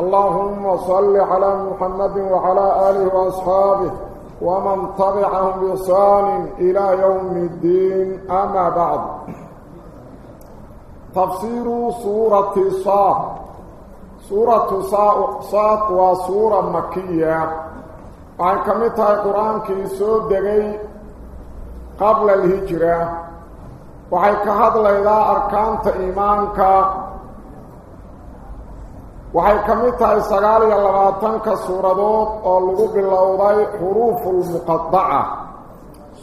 اللهم صل على محمد وعلى آله وأصحابه ومن طبعهم بإحسان إلى يوم الدين. أما بعد. تفسير سورة صاد. سورة صاد وسورة مكية. وعن كمتها القرآن كيسود دقي قبل الهجرة. وعن كهد لإذا أركان إيمانك وحي كميتا إساقالي اللغاتان كسوردوت اللغو باللوضي حروف المقطعة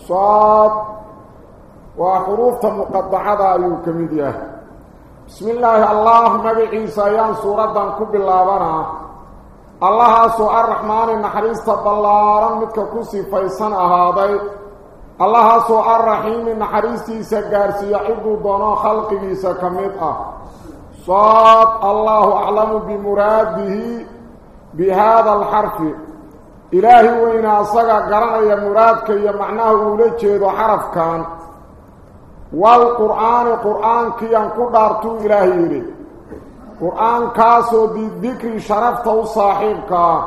صاد وحروف المقطعة أيو كميديا بسم الله اللهم بإيسا يان سوردان كب اللغانا الله سؤال الرحمن النحريس تبالله رمك كسي فيسان أهادي الله سؤال الرحيم النحريسي سجارسي عبد الدنو خلقه سكميتا صاد الله أعلم بمراده بهذا الحرف. إلهي وإن أصغى قرأ يا مرادك يا معناه أولجه حرف كان. والقرآن قرآن كي ينقل دارتو إلهي لي قرآن كاسو دي ذكر شرفته صاحبك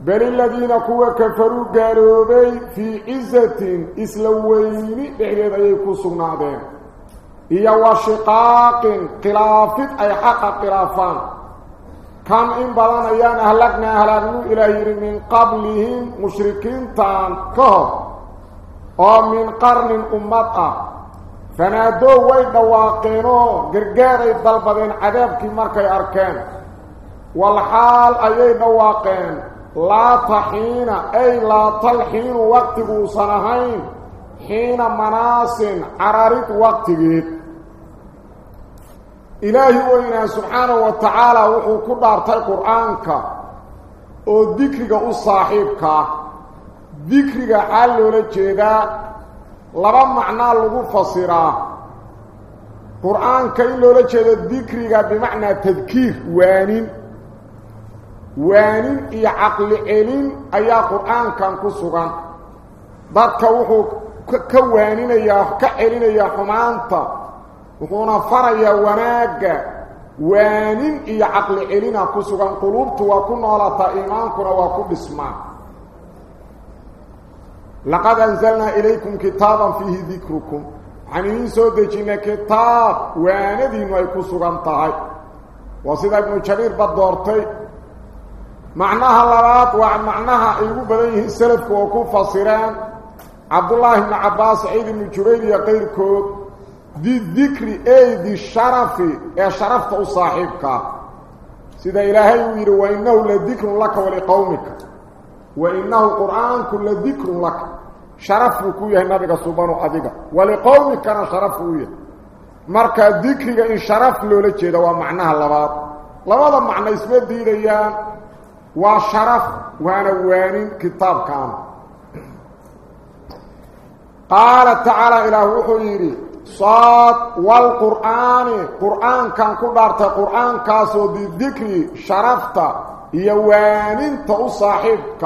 بل الذين كوا كفروا قالوا بي في عزة إسلوين بحيث أيكو سنادين. هي وشقاق قلاف اي حق قرافان كم ان بلان يا اهلقنا اهلانو الهير من قبلهم مشركين تان كهر أو من قرن امتا فنادو ويدواقينو قرقاري الضلبين عذاب كي مركي اركان والحال إيه دواقين لا تحين اي لا تلحين وقت بوصنهين حين مناس عرارت وقت بيت إلهي وإنا سبحانه وتعالى وحو كبارت القرآن وذكرك الصاحبك ذكرك عالي ولجيدا لبما معنى لغفصرا القرآن كإلو لجيدا ذكرك بمعنى تذكير. وانين. وانين إي عقل إلين أي قرآن كان قصوغا بارك وحو كوانين أي أفكا إلين أي حمانتا. وكون فريا وناغا وانين اي عقل علينا كسوغان قلوبت وكون على تايمان كرا وكو بسما لقد انزلنا اليكم كتابا فيه ذكركم عنين سو دجينا كتاب وأنا دينو اي كسوغان تاي وصيد ابن الشرير بدورتي معناها اللبات ومعناها ايو بديه السلف وكو فصيران عبد الله بن عباس عيد بن جبيل يقير كود بالذكر أي ذي الشرف أي شرفت صاحبك. سيدا إلهي وير وإنه لذكر لك ولقومك. وإنه القرآن كل ذكر لك. شرفك يا نبي سبحانه عذيك ولقومك كان شرفك مركا ذكرك إن شرف له جيده ومعناها لباب لباب معنى اسمه ديريا وشرف وأنا وين؟ كتاب كان قال تعالى إلى هو صاد والقرآن قرآن كان كدارت قرآن كاسو دي ذكري شرفت يوانين تو صاحبك.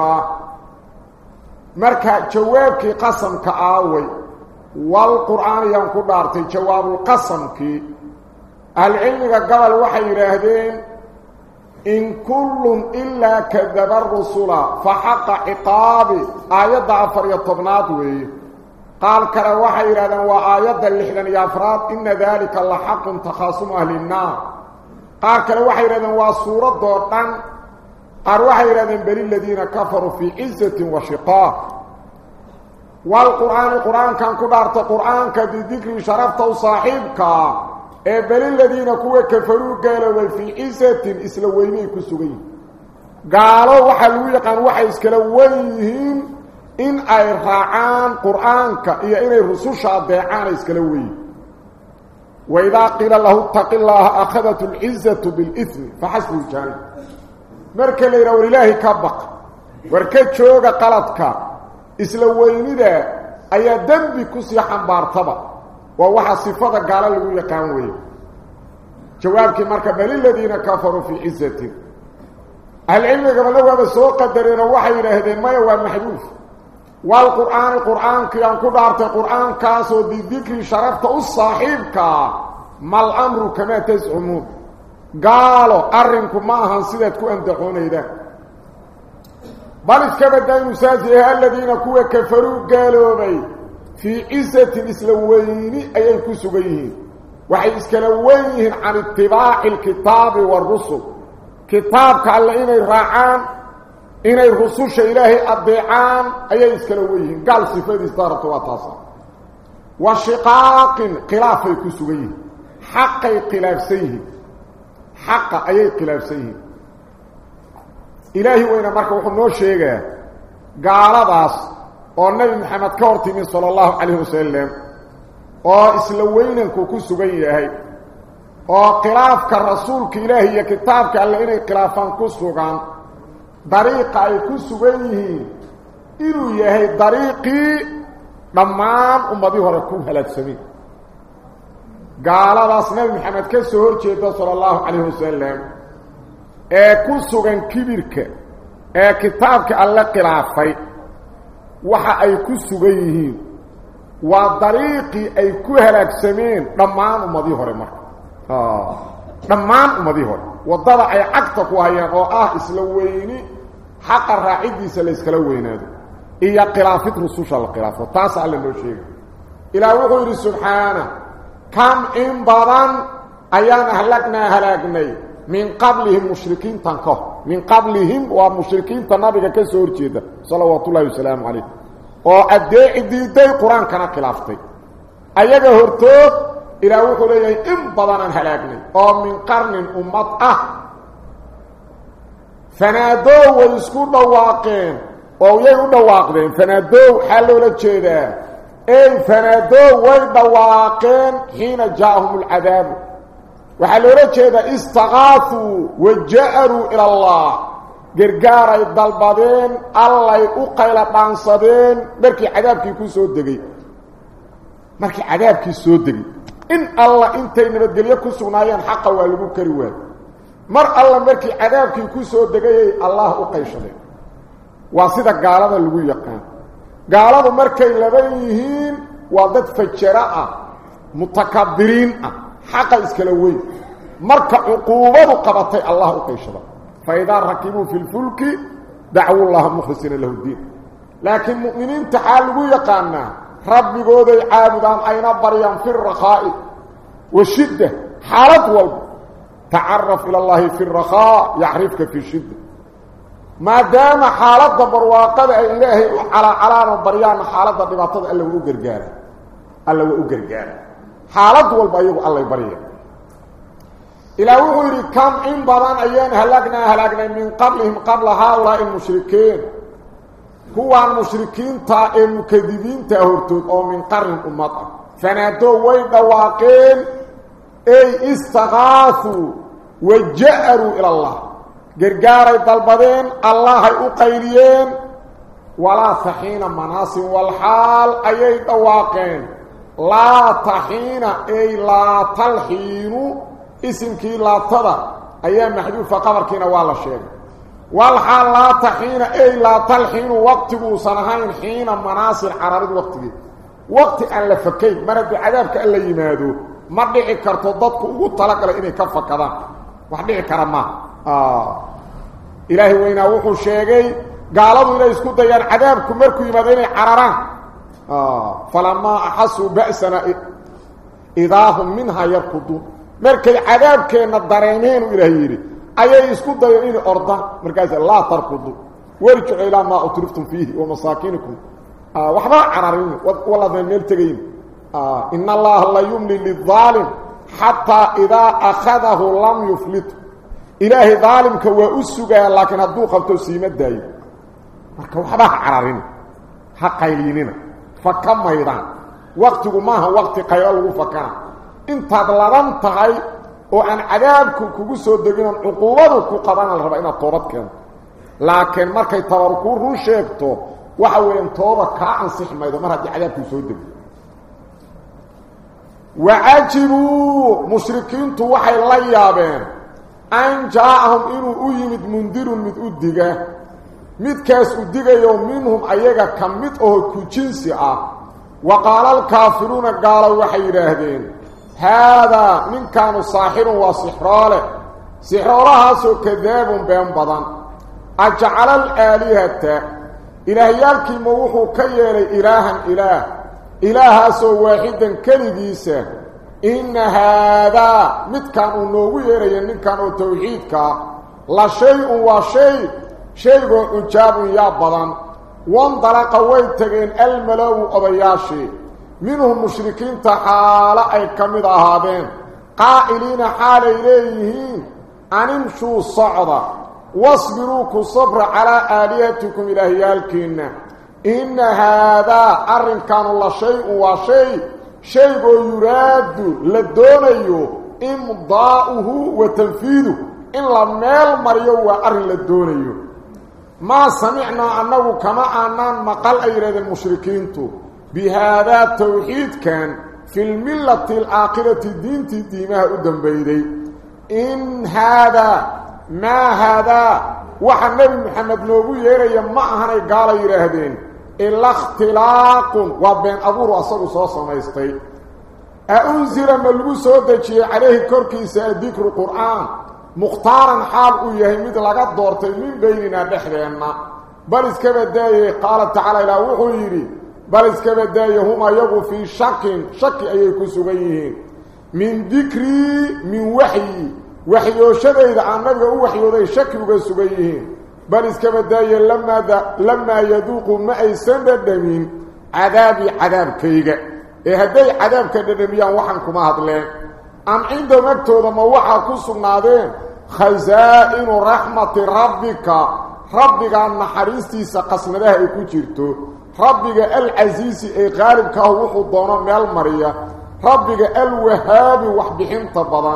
مركا جوابك قسمك آوي والقرآن يان كدارت جواب القسمك العلم قبل وحي راهدين إن كل إلا كذب الرسول فحق عقابي. آيات عفر يطبنات ويه قال كلا وحي إرادان وآيات اللحدن يا أفراد إن ذلك لحق تخاصم أهل النار. قال كلا وحي إرادان وصورة دورتان. قال وحي إرادان بل الذين كفروا في عزة وشقاق والقرآن القرآن كان كبارت قرآن كدي ذكر شرفت وصاحبك. بل الذين كفروا قالوا في عزة إسلويني كسوين قالوا وحلوا يقان وحي إسكلويهم إن أي قرآن قرآنك إيا الرسول رسوشة بيعان إسكالوي. وإذا قيل الله اتق الله أخذت العزة بالإثم فحسب الجانب مركا ليرور الله كبق وركات شوغة قلتك. إسلوين إذا أي دنبي كسيحا بارتبا ووحا صفاتا قال لغوية كانوي جوابك مركا بل الذين كفروا في عزة. العلم قبل الله بسوق قدر روحا إلى هدين ما يوام محبوث والقران القران كان قدرت القران كان سو بذكر شرفه صاحبك ما الامر كما تزعم قالوا ارنكم ما حسيت كون دخونيده بل كبد المساج الذين كفروا قالوا بي في عزه الاسلامين اي كسبين وحي اسكلوين عن اتباع الكتاب والرسل كتاب قال لنا راعان إن الرسول الشيلاهي أبيعان أي إسكالويهن قال سفيد إصدارة واتاصة وشقاق قلافة كسوهين حق قلاف سيه حق أي قلاف سيه إلهي وإن أمرك وحنو الشيغة قال داس والنبي محمد كورتمين صلى الله عليه وسلم وإسلوين كسوهين وقلافك الرسول كإلهي كتابك اللي إنه قلافان كسوهين dhammaan ummadii hore ku halaagsameen gaaladaas nebi maxamed ka soo hor jeeda sala allahu calayhi wasalam ee ku sugan kibirka ee kitaabka alle khilaafay waxa ay ku sugan yihiin waa dariiqii ay ku halaagsameen dhammaan ummadii hore marka dhammaan ummadii hore وضرع أي عقتك وهي آه إسلويني حق الراعدي سليس كلوينادو اي قلافة رسوس على القلافة تاسع للوشيك إلى وغير سبحانه. كم انبارا أيان اهلقنا اهلقني من قبلهم مشركين تنقه من قبلهم ومشركين تنبقى كسور جيدا صلى الله وسلم عليه. وعدي ايدي دي قرآن كان قلافتي ايجا هرتوب إلا وخليه إن بضانا هلاكنا أو من قرن أمت. أه. فنادو ويسكور بواقين. أو يهو بواقين. فنادو حلو لجيدا إن إيه؟ فنادو ويبواقين حين جاءهم العذاب. وحلو لجيدا استغاثوا وجعروا إلى الله. قرقارا الضلبادين الله يقيل طانصدين بركي عذابك يكون سودكي بركي عذابك يكون سودكي إن الله إنت إنتي نبدلية كسونايان حقا والبو كريوان. مر الله مركي عذابك كسو دقايا الله أقيشنين واسيدة قالادة اللي يقان. قالادة مركي لبيهين وادت فجراء متكبرين حقا إسكالوين مركا عقوبة قبطي الله أقيشنين فإذا ركبوا في الفلك دعوا الله مخلصين له الدين. لكن مؤمنين تعالوا يقاننا. ربي قودي عابدان اينا بريان في الرخاء والشدة؟ حالت والب تعرف إلى الله في الرخاء يعرفك في الشدة. ما دام حالت برواقة الله على علان بريان حالت ببطد ألا وقر جاري ألا وقر جاري حالت والب أيضا الله بريان إلى وقر كم إن بضان أيان هلقنا هلقنا من قبلهم قبل هؤلاء المشركين. هو المشركين تائم كذبين تهورتون أو من قرن أمتا فنادوا ويدا واقين أي استغاثوا وجأروا إلى الله قرقاري طلبتين الله أقيريين ولا تحين مناس والحال أي دواقين لا تحين أي لا تلحين اسم كي لا تضر أيام محجوب فقبر كينا والشيخ والحال لا تحين أي لا تلحين وقت سنهين حين مناصر حرارت وقتك وقت أن لفكيت ما مرد عذابك أن ليمادو مردعي كارتو ضدك أو طلق لإني كفك ذا وحدعي كرما. آه. إلهي وين اوحو الشيقي قالوا إلي اسكود ديان عذابك مركو يمديني آه. فلما أحسوا بأسنا إذا هم منها يركضون. مركي عذابك ندرينين إلهي إلهي ayay isku dayeen inay ordaan markaas laa tarkudu warjicu ilaa maa utriftum fiihi wa masaakiinikum waxbaa cararin waladna meel tegayn in allaha la yumli lidaalim xataa idaa akhadahu lam yuflitu ilaahay daalimka waa u sugaa laakiin hadduu qabto siima daayo marka waxba cararin ha qayliinina faka maydaan waqtigu maaha waqti qaylo lagu fakana intaad laban tahay oo aan cadaabku kugu soo degin oon cuquubadu ku qabana la rabaa inaad toobad keento laakiin markay tabar ku run sheegto waxa weeyaan tooba kaa ansix maydo mar haddii cadaabkuu soo dego wacajibuu mushrikiintu waxay la yaabeen an jaa-ahum inuu u yimid mundirun mid u diga midkaas u digayo minhum ayaga ka mid oo ku jinsi ah wa qaala alkaafiruuna gaalo waxay yidhaahdeen haadaa ninkaanu saaxirun waa sixroole sixroolahaasoo kadaabun been badan ajacala alaalihata ilaahyaalkiima wuxuu ka yeelay ilaahan ilaah ilaahaasoo waaxidan keligiisa inna haadaa midkaan uu noogu yeeraya ninkan oo tawxiidkaa la shay-un waa shay shaygoo cujaabun yaa منهم مشركين تعالى أي كمد أهابين. قائلين حال إليه. أن أنمشوا الصعدة واصبروكوا صبر على آليتكم إلهيالكين إن هذا أرن كان الله شيء وشيء. شيء يراد لدوني إمضاؤه وتنفيذه. إن لم يلمر يو أرن لدوني. ما سمعنا أنه كما أنان مقال أيراد المشركين تو. بهذا التوحيد كان في الملة الآخرة الدين تدي ما أدن بيدي إن هذا ما هذا؟ وحن نبي محمد نوبو يري معهن قال يرهدين. إلا اختلاق وابين أبور وصبو صوصا ما يستي أأنزر ملغو عليه كوركي سأذكر القرآن. مختارا حال ايهي مثل لغا دورتين من بيننا بحرين بل اسكبت دائه قال تعالى إلى وحو يري. Hum ayagu fii shakin shaki ayay ku sugan yihiin min dikrii min waxyi waxyooshadayda aan nabiga u waxyooday shaki uga sugan yihiin bal iska badaaye lamaa yaduuqu ma aysan dhadhamin cadaabii cadaabkayga ee hadday cadaabka dhadhamiyaan waxaan kuma hadleen am cindahum agtooda ma waxaa ku sugnaadeen khasaa'inu raxmati rabbika rabbigaa naxariistiisa qasnadaha ay ku jirto ربك العزيز اي غالب كه و هو دونا ميل مريا. ربك الوهاب انت طبلا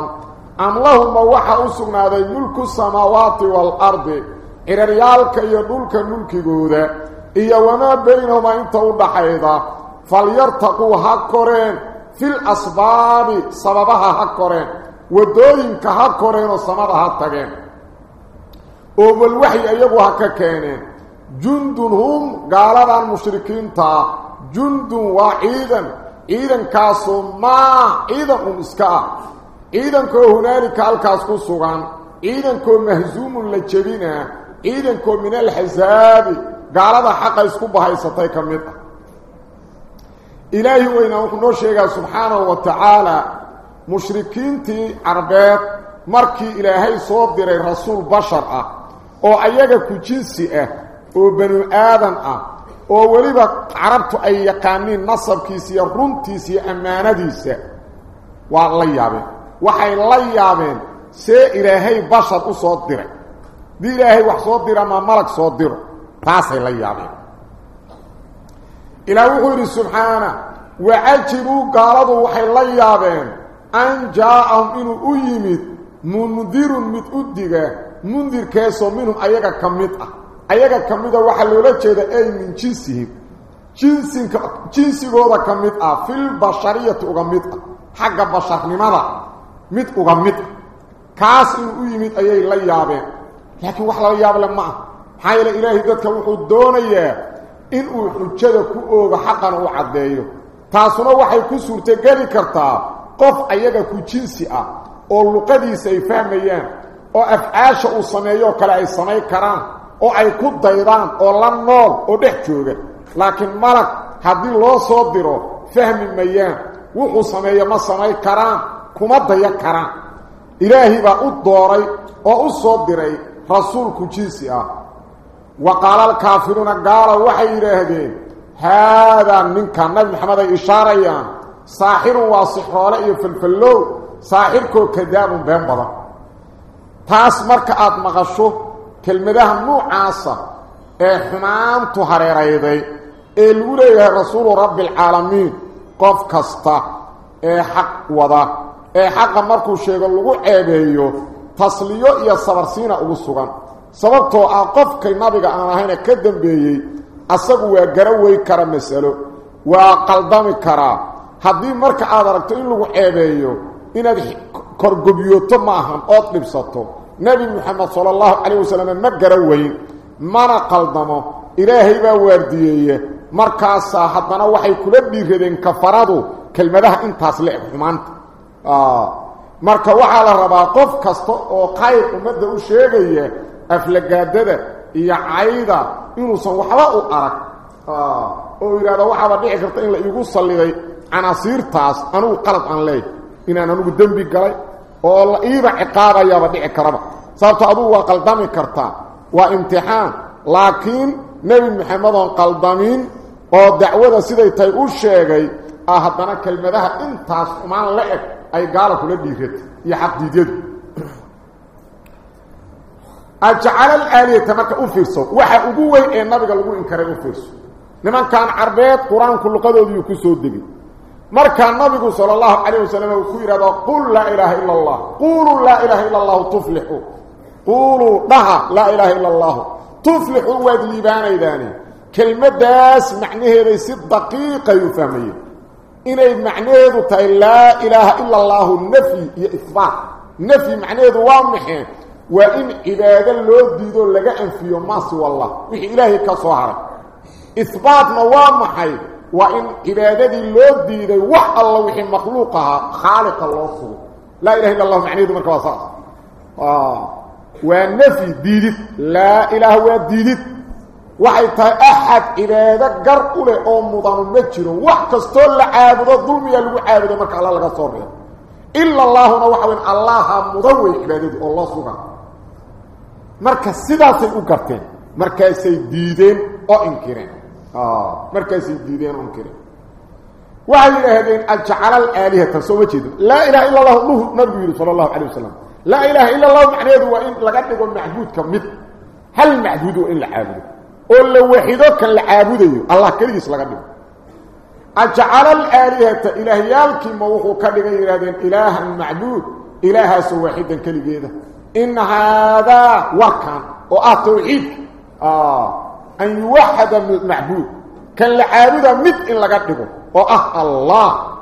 أم اللهم وحا اسما ذا ملك السماوات والأرض. ارى ريالك يدلك ملكوده اي وما بينهما إنت وضحيدا فليرتقوا حقرين في الأسباب سببها حقرين ودوين كحقرين وسمرها تغين. أو بالوحي ايغه هكا كانين جندهم قالوا مشركين تا. جند واحدا. اذا كاسو ما اذا امسكا هنالك كهنالك الكاسكو سوغان. اذا كو مهزوم للجبين. اذا كو من الحساب قالوا حق إسكو بهيستاي كميت. إلى وين نو شيغا سبحانه وتعالى. مشركين تي عربات مركي إلهي صوب دير رسول بشر آه أو أيغا كجنسي oo banu aadan ah oo weliba carabtu ay yaqaaniin nasabkiisa iyo runtiisa iyo ammaanadiisa waa la yaabeen waxay la yaabeen see ilaahay bashar u soo diray dii ilaahay wax soo dira ma malag soo diro taasay la yaabeen ilaah wuxuu yidhi subxaana wacajibuu gaaladu waxay la yaabeen an jaa-ahum inuu u yimid mundirun mid u diga mundirkaasoo minhum ayaga ka mid ah ayaga ka mida waxaa loola jeeda ay min jinsihim jinsinka jinsigooda ka mid ah filbashariyati uga mid ah xagga basharnimada mid uga mid ah kaas inuu u yimid ayay la yaabeen laakiin wax lala yaable ma ah maxaa dadka wuxuu doonayaa inuu xujada ku oogo xaqana u caddeeyo taasuna waxay ku suurtogeli kartaa qof ayaga ku jinsi ah oo luqadiisa ay fahmayaan oo afcaasha uu sameeyoo kale ay samayn karaan oo ay ku daydaan oo la nool oo dhex jooga laakiin malag haddii loo soo diro fahmi mayaan wuxuu sameeyo ma samayn karaan kuma daya karaan ilaahi baa u dooray oo u soo diray rasuulku jinsi ah wa qaala alkaafiruuna gaala waxay yidhaahdeen haadaa ninkan nabi maxamed ay ishaarayaan saaxirun waa sixroole iyo falfallow saaxirkoo kadaabun been badan taas marka aada maqasho rasuulu rabbi alcaalamiin qof kasta ee xaq wada ee xaqa markuu sheego lagu ceebeeyo tasliyo iyo sabarsiina ugu sugan sababtoo ah qofkay nabiga aan ahayna ka dambeeyey asagu waa garawey kara masalo waa qaldami karaa haddii marka aad aragto in lagu ceebeeyo inaad korgobyooto ma ahan ood dhibsato wasalam ma garaweyn mana qaldamo ilaahay baa waardiyeeye markaasaa haddana waxay kula dhiiradeen kafaradu kelmadaha intaas le-eg xumaanta marka waxaa la rabaa qof kasta oo khayr ummadda u sheegaya aflagaadada iyo cayda inuusan waxba u arag oo yidhahdo waxaaba dhici karta in la iigu salliday canaasiirtaas anugu qalad aan leeyahy inaan anugu dembi galay qaldami kartaa waa imtixaan laakiin nebi maxamed oon qaldamin oo dacwada siday tahay u sheegay ah haddana kelmadaha intaas xumaan la eg ay gaala kula dhiiratay iyo xaqdiidyadu ajcala alaaliyata marka u fiirso waxa ugu weyn ee nabiga lagu inkaray u fiirso nimankan carbeed qur-aanku luqadoodiiu ku soo degay markaa nabigu sala allahu calayh wasalam uu ku yidhahdo qul laa ilaaha ila allah quuluu laa ilaaha illa allahu tuflixu quuluu dhaha laa ilaaha illa allahu tuflixu waad liibaanaydaani kelmaddaas macnaheeday si daqiiqay u fahmayeen inay macnaheedu tahay laa ilaaha ila allaahu nafyi iyo ihbaat nafyi macnaheedu waa maxee waa in cibaado loo diido laga anfiyo maasi wallah wixii ilaahay ka soo haray ihbaatna waa maxay وإن إبادة الله الدين وح الله وحين مخلوقها خالق الله صلو لا إله إلا الله معنى ذلك وصاص والنفي الدين لا إله هو الدين وحيث أحد إبادة قرقل أم وطن المجر وحك استولى عابدة الظلم يلو عابد مكة الله لك صور إلا الله نوحوين الله مضوي إبادة الله صلو مركز سيداسي أكفتين مركز سيديدين أو إنكرين آه، مركز الدين انكر وعلى الهدين اجعل الآلهة تسوجد لا إله إلا الله له نبي صلى الله عليه وسلم. لا إله إلا الله محمد وإن لقد يكون معبود كمثل. هل معبود إلا عابد قل لو كان العابد الله كريس لقد اجعل الآلهة الهيالك ما هو كدغ يرادين إله معبود. إله سو واحد كليده إن هذا وكان. وأتوحيد. آه. أن يوحد المعبود. كان لعابدا مثل إن لقدكم وأه الله.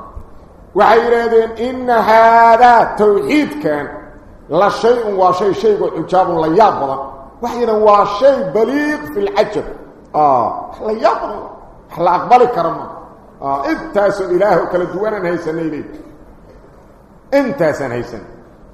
وعيرادين إن هذا توحيد كان. لا شيء وشيء شيء وإنشاب الله يابضا وحيرا وشيء بليغ في العجب. آه لا يابضا لا أقبل كرمه. آه إذ تاسو إله كالدوانا هيسن إليك إنت هيسن هيسن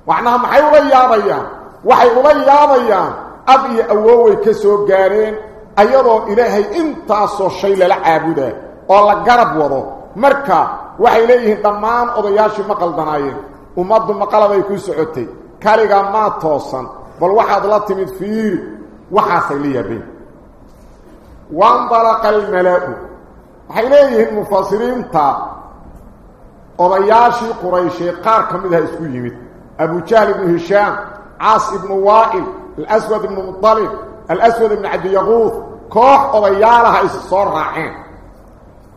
وعنهم حيولي يابيان. وحيولي يابيان. أبي أووي كسو قارين. Ayadoo ilaahay intaasoo shay lala caabudaa oo la garab wado marka waxay leeyihiin dhammaan odayaashii ma qaldanaayeen ummaddu maqalabay ku socotay kaligaa maa toosan bal waxaad la timid fiiri waxaasay la yaabeen wandalaqa almalaa-u waxay leeyihiin mufasiriinta odayaashii quraysheed qaar ka mid aha isku yimid abujahl ibnu hishaam caas ibnu waa'il alaswad ibnu الأسود بن عبد يغوث كوح أضيالها إسصور رعين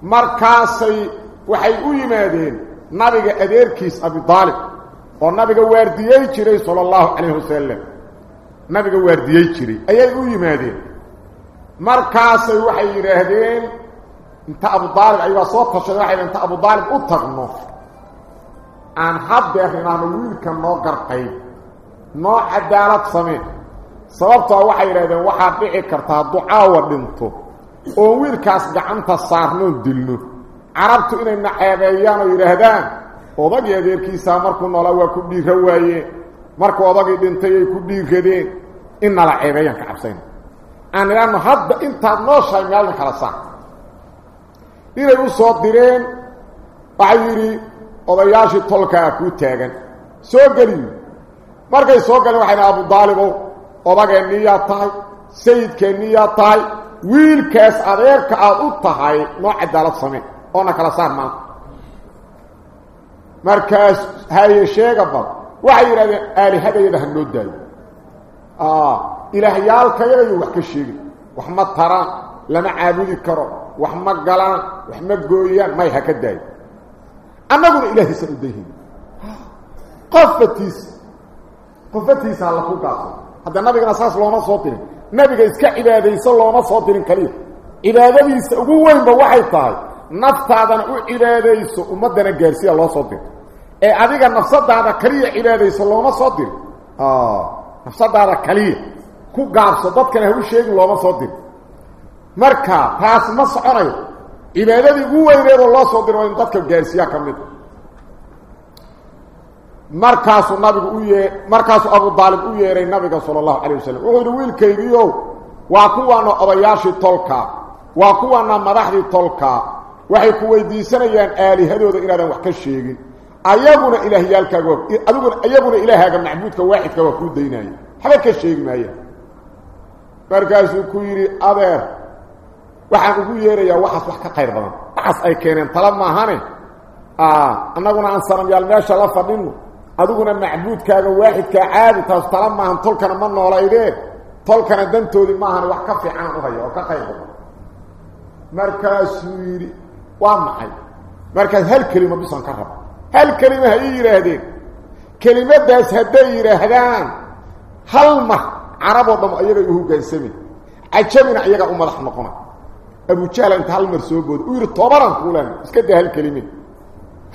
مركاسي وحي أيمادين نبيك أدير كيس أبي طالب. ونبيك وارديي كري صلى الله عليه وسلم. نبيك وارديي كري أي أيمادين مركاسي وحي رهدين انت أبو طالب أيها صوت الشرحي انت أبو طالب أتغنو. عن حد يا أخي نحن ويلك النوع قرقين. نوع عدالة سمين. Sababtoo waxay yidhahdeen waxaad dhici kartaa hadduu caawa dhinto oo wiilkaas gacanta saarnoon dilno carabtu inay naceebeeyaan oo yidhaahdaan odagii adeerkiisaa markuu noolaa waa ku dhiira waayeen markuu odagii dhintay ay ku dhiiradeen in nala ceebeeyaan ka cabsayna aan idhaahno hadda intaad nooshahay meelna kala saar inay u soo direen waxay yidhi odayaashii tolkaa kuu taagan soo geliyo markay soo galeen waxay dhaha abudaalibow odageenniyaa tahay sayidkeenniyaa tahay wiilkaas adeerka aad u tahay noo cadaalad samee oona kala saar maanta markaas haye sheega bal waxay yidhahdeen aalihadayada ha noo daayo ilaahyaalkayadayo wax ka sheegin wax ma taraan lama caabudi karo wax ma galaan wax ma gooyaan may ha ka daayo annaguna ilaahiisaan u dayhin qofatiisa qofatiisa alla ku gaabsan dirin nabiga iska cibaadayso looma soo dirin kaliya cibaadadiisa ugu weynba waxay tahay naftaadana u cibaadayso ummadana gaarsiya loo soo diro ee adiga nafsadaada kaliya cibaadayso looma soo diro nafsadaada kaliya ku gaabso dadkana ha u sheegin looma soo diro marka taas ma soconayo cibaadadii ugu weyneedoo loo soo diro waa in dadka gaarsiiyaa ka mid markaasuu nabigu u yee markaasuu abu daalib u yeeray nabiga sala allahu calayh wasalam wuxuu yidhi wiilkaygiiow waa kuwaana odayaashii tolka waa kuwaana madaxdii tolka waxay ku weydiisanayaan aalihadooda inaadan wax ka sheegin ayaguna ilaahyaalkaaga adiguna iyaguna ilaahaaga macbuudka waaxidka waa kuu daynaya waxba ka sheegi maayaan markaasuu ku yidhi adeer waxaan ugu yeerayaa waxaas wax ka qayr badan waxaas ay keeneen tala maahane annaguna aan sanamyaal meesha la fadhino adiguna macbuudkaaga waaxidkaa caadi taas tala maahan tolkana ma noolaydee tolkana dantoodii maahan wax ka fiicanaan u haya oo ka qayr badan markaasuu yidhi waa maxay markaas hal kelimo bisan ka raba hal kelima ha ii yidhaahdeen kelimadaas hadday yidhaahdaan hal mar caraboo dham iyagay u hogaansamayn cajamina iyagaa u madax noqona abujahla inta hal mar soo booda uu yidhi tobanaan kuuleen iska daa hal kelime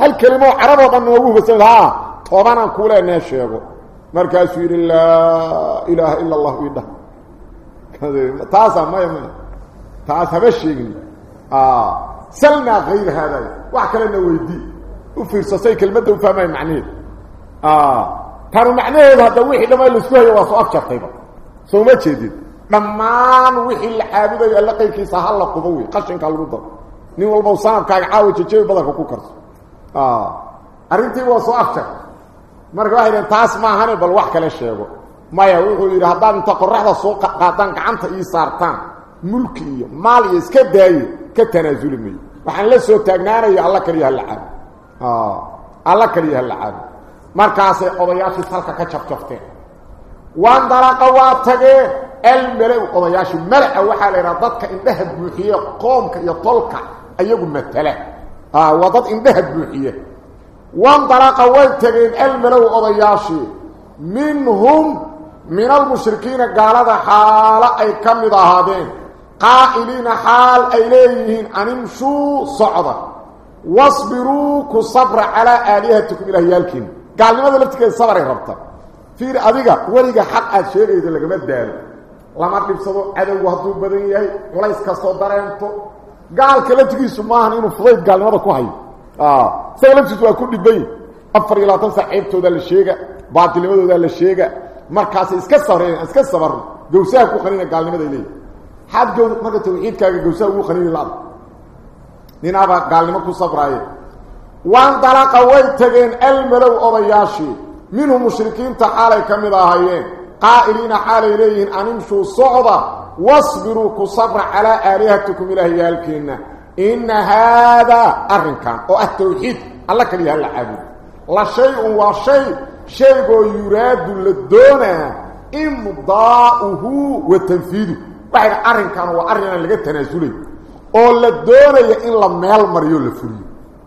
hal kelimoo caraboo dhan noogu hogaansamayd طبعاً كولا ناشيغو مركز يقول لا إله إلا الله بيدا تاسا ما يمنى تاسا بشيغن آه. سلنا غير هذا. واحكا لنا ويدي. وفير ساسي كلمة وفاما يمعنيه آه. ترى معنى هذا دويح لما يلسوه يواسو أكتر طيبا. سوما تشيدين ممان وحي الحابدة يلقي كي سهل القبوي قشن كالرودة نيو الموصان كاك عاوة تشيو بدك وكوكرس آه. أرنتي واسو أكتر marka waxay dhaheen taas maahane bal wax kale sheego maya wuxuu yidhi haddaad inta qoraxda soo qaadaan gacanta ii saartaan mulki iyo maal iyo iska daaye ka tanaasuli mayo waxaan la soo taagnaanaya alla kaliya hala caabo alla kaliya hala caabo markaasay odayaashii salka ka jabjabteen wandalaqa waa tageen almala-u odayaashii mala-a waxaa la yidhaha dadka indhaha buuxiye qoomka iyo tolka ayagu matala waa dad indhaha buuxiye وانطلق والتقين الملو أضياشي منهم من المشركين قال هذا حال أي كم ذهبين قائلين حال إليهن أن امشوا صعدا. واصبروك الصبر على آلهتكم إلى الكن قال لماذا لفتك الصبر يا ربطة؟ فير أذيك وليك حق الشيخ يقول لك ماذا دال لما أطلب صدو أدو وهدو بدنيا وليس كصدر أنتو قال لفتك سماهن إنه فضيت قال لماذا كوهي؟ Isaga laftigiisu waa ku dhibay afar iyo labaatan sac ceebtoodaa la sheega baatilnimadoodaa la sheega markaasay iska sabreen iska sabarno gawsaha ku qanina gaalnimaday leeyihi xaad gow marka tawxiidkaaga gawsaha ugu qanini laada ninaabaa gaalnimo ku sabraaye wandalaqa way tageen almalow odayaashii minhum mushrikiinta xaalay ka mid ahaayeen qaa'iliina xaalay leeyihiin animshuu socda wasbiruu ku sabra calaa aalihatikum ilaahyaalkiinna إن هذا أرنك أو التوحيد. الله كان يقول لعبه لا شيء و شيء. شيء يراد للدونة إمضاؤه والتنفيذ وحيث أرنك وأرنك لك التنازلين أو للدونة إن لم يلمر يلفري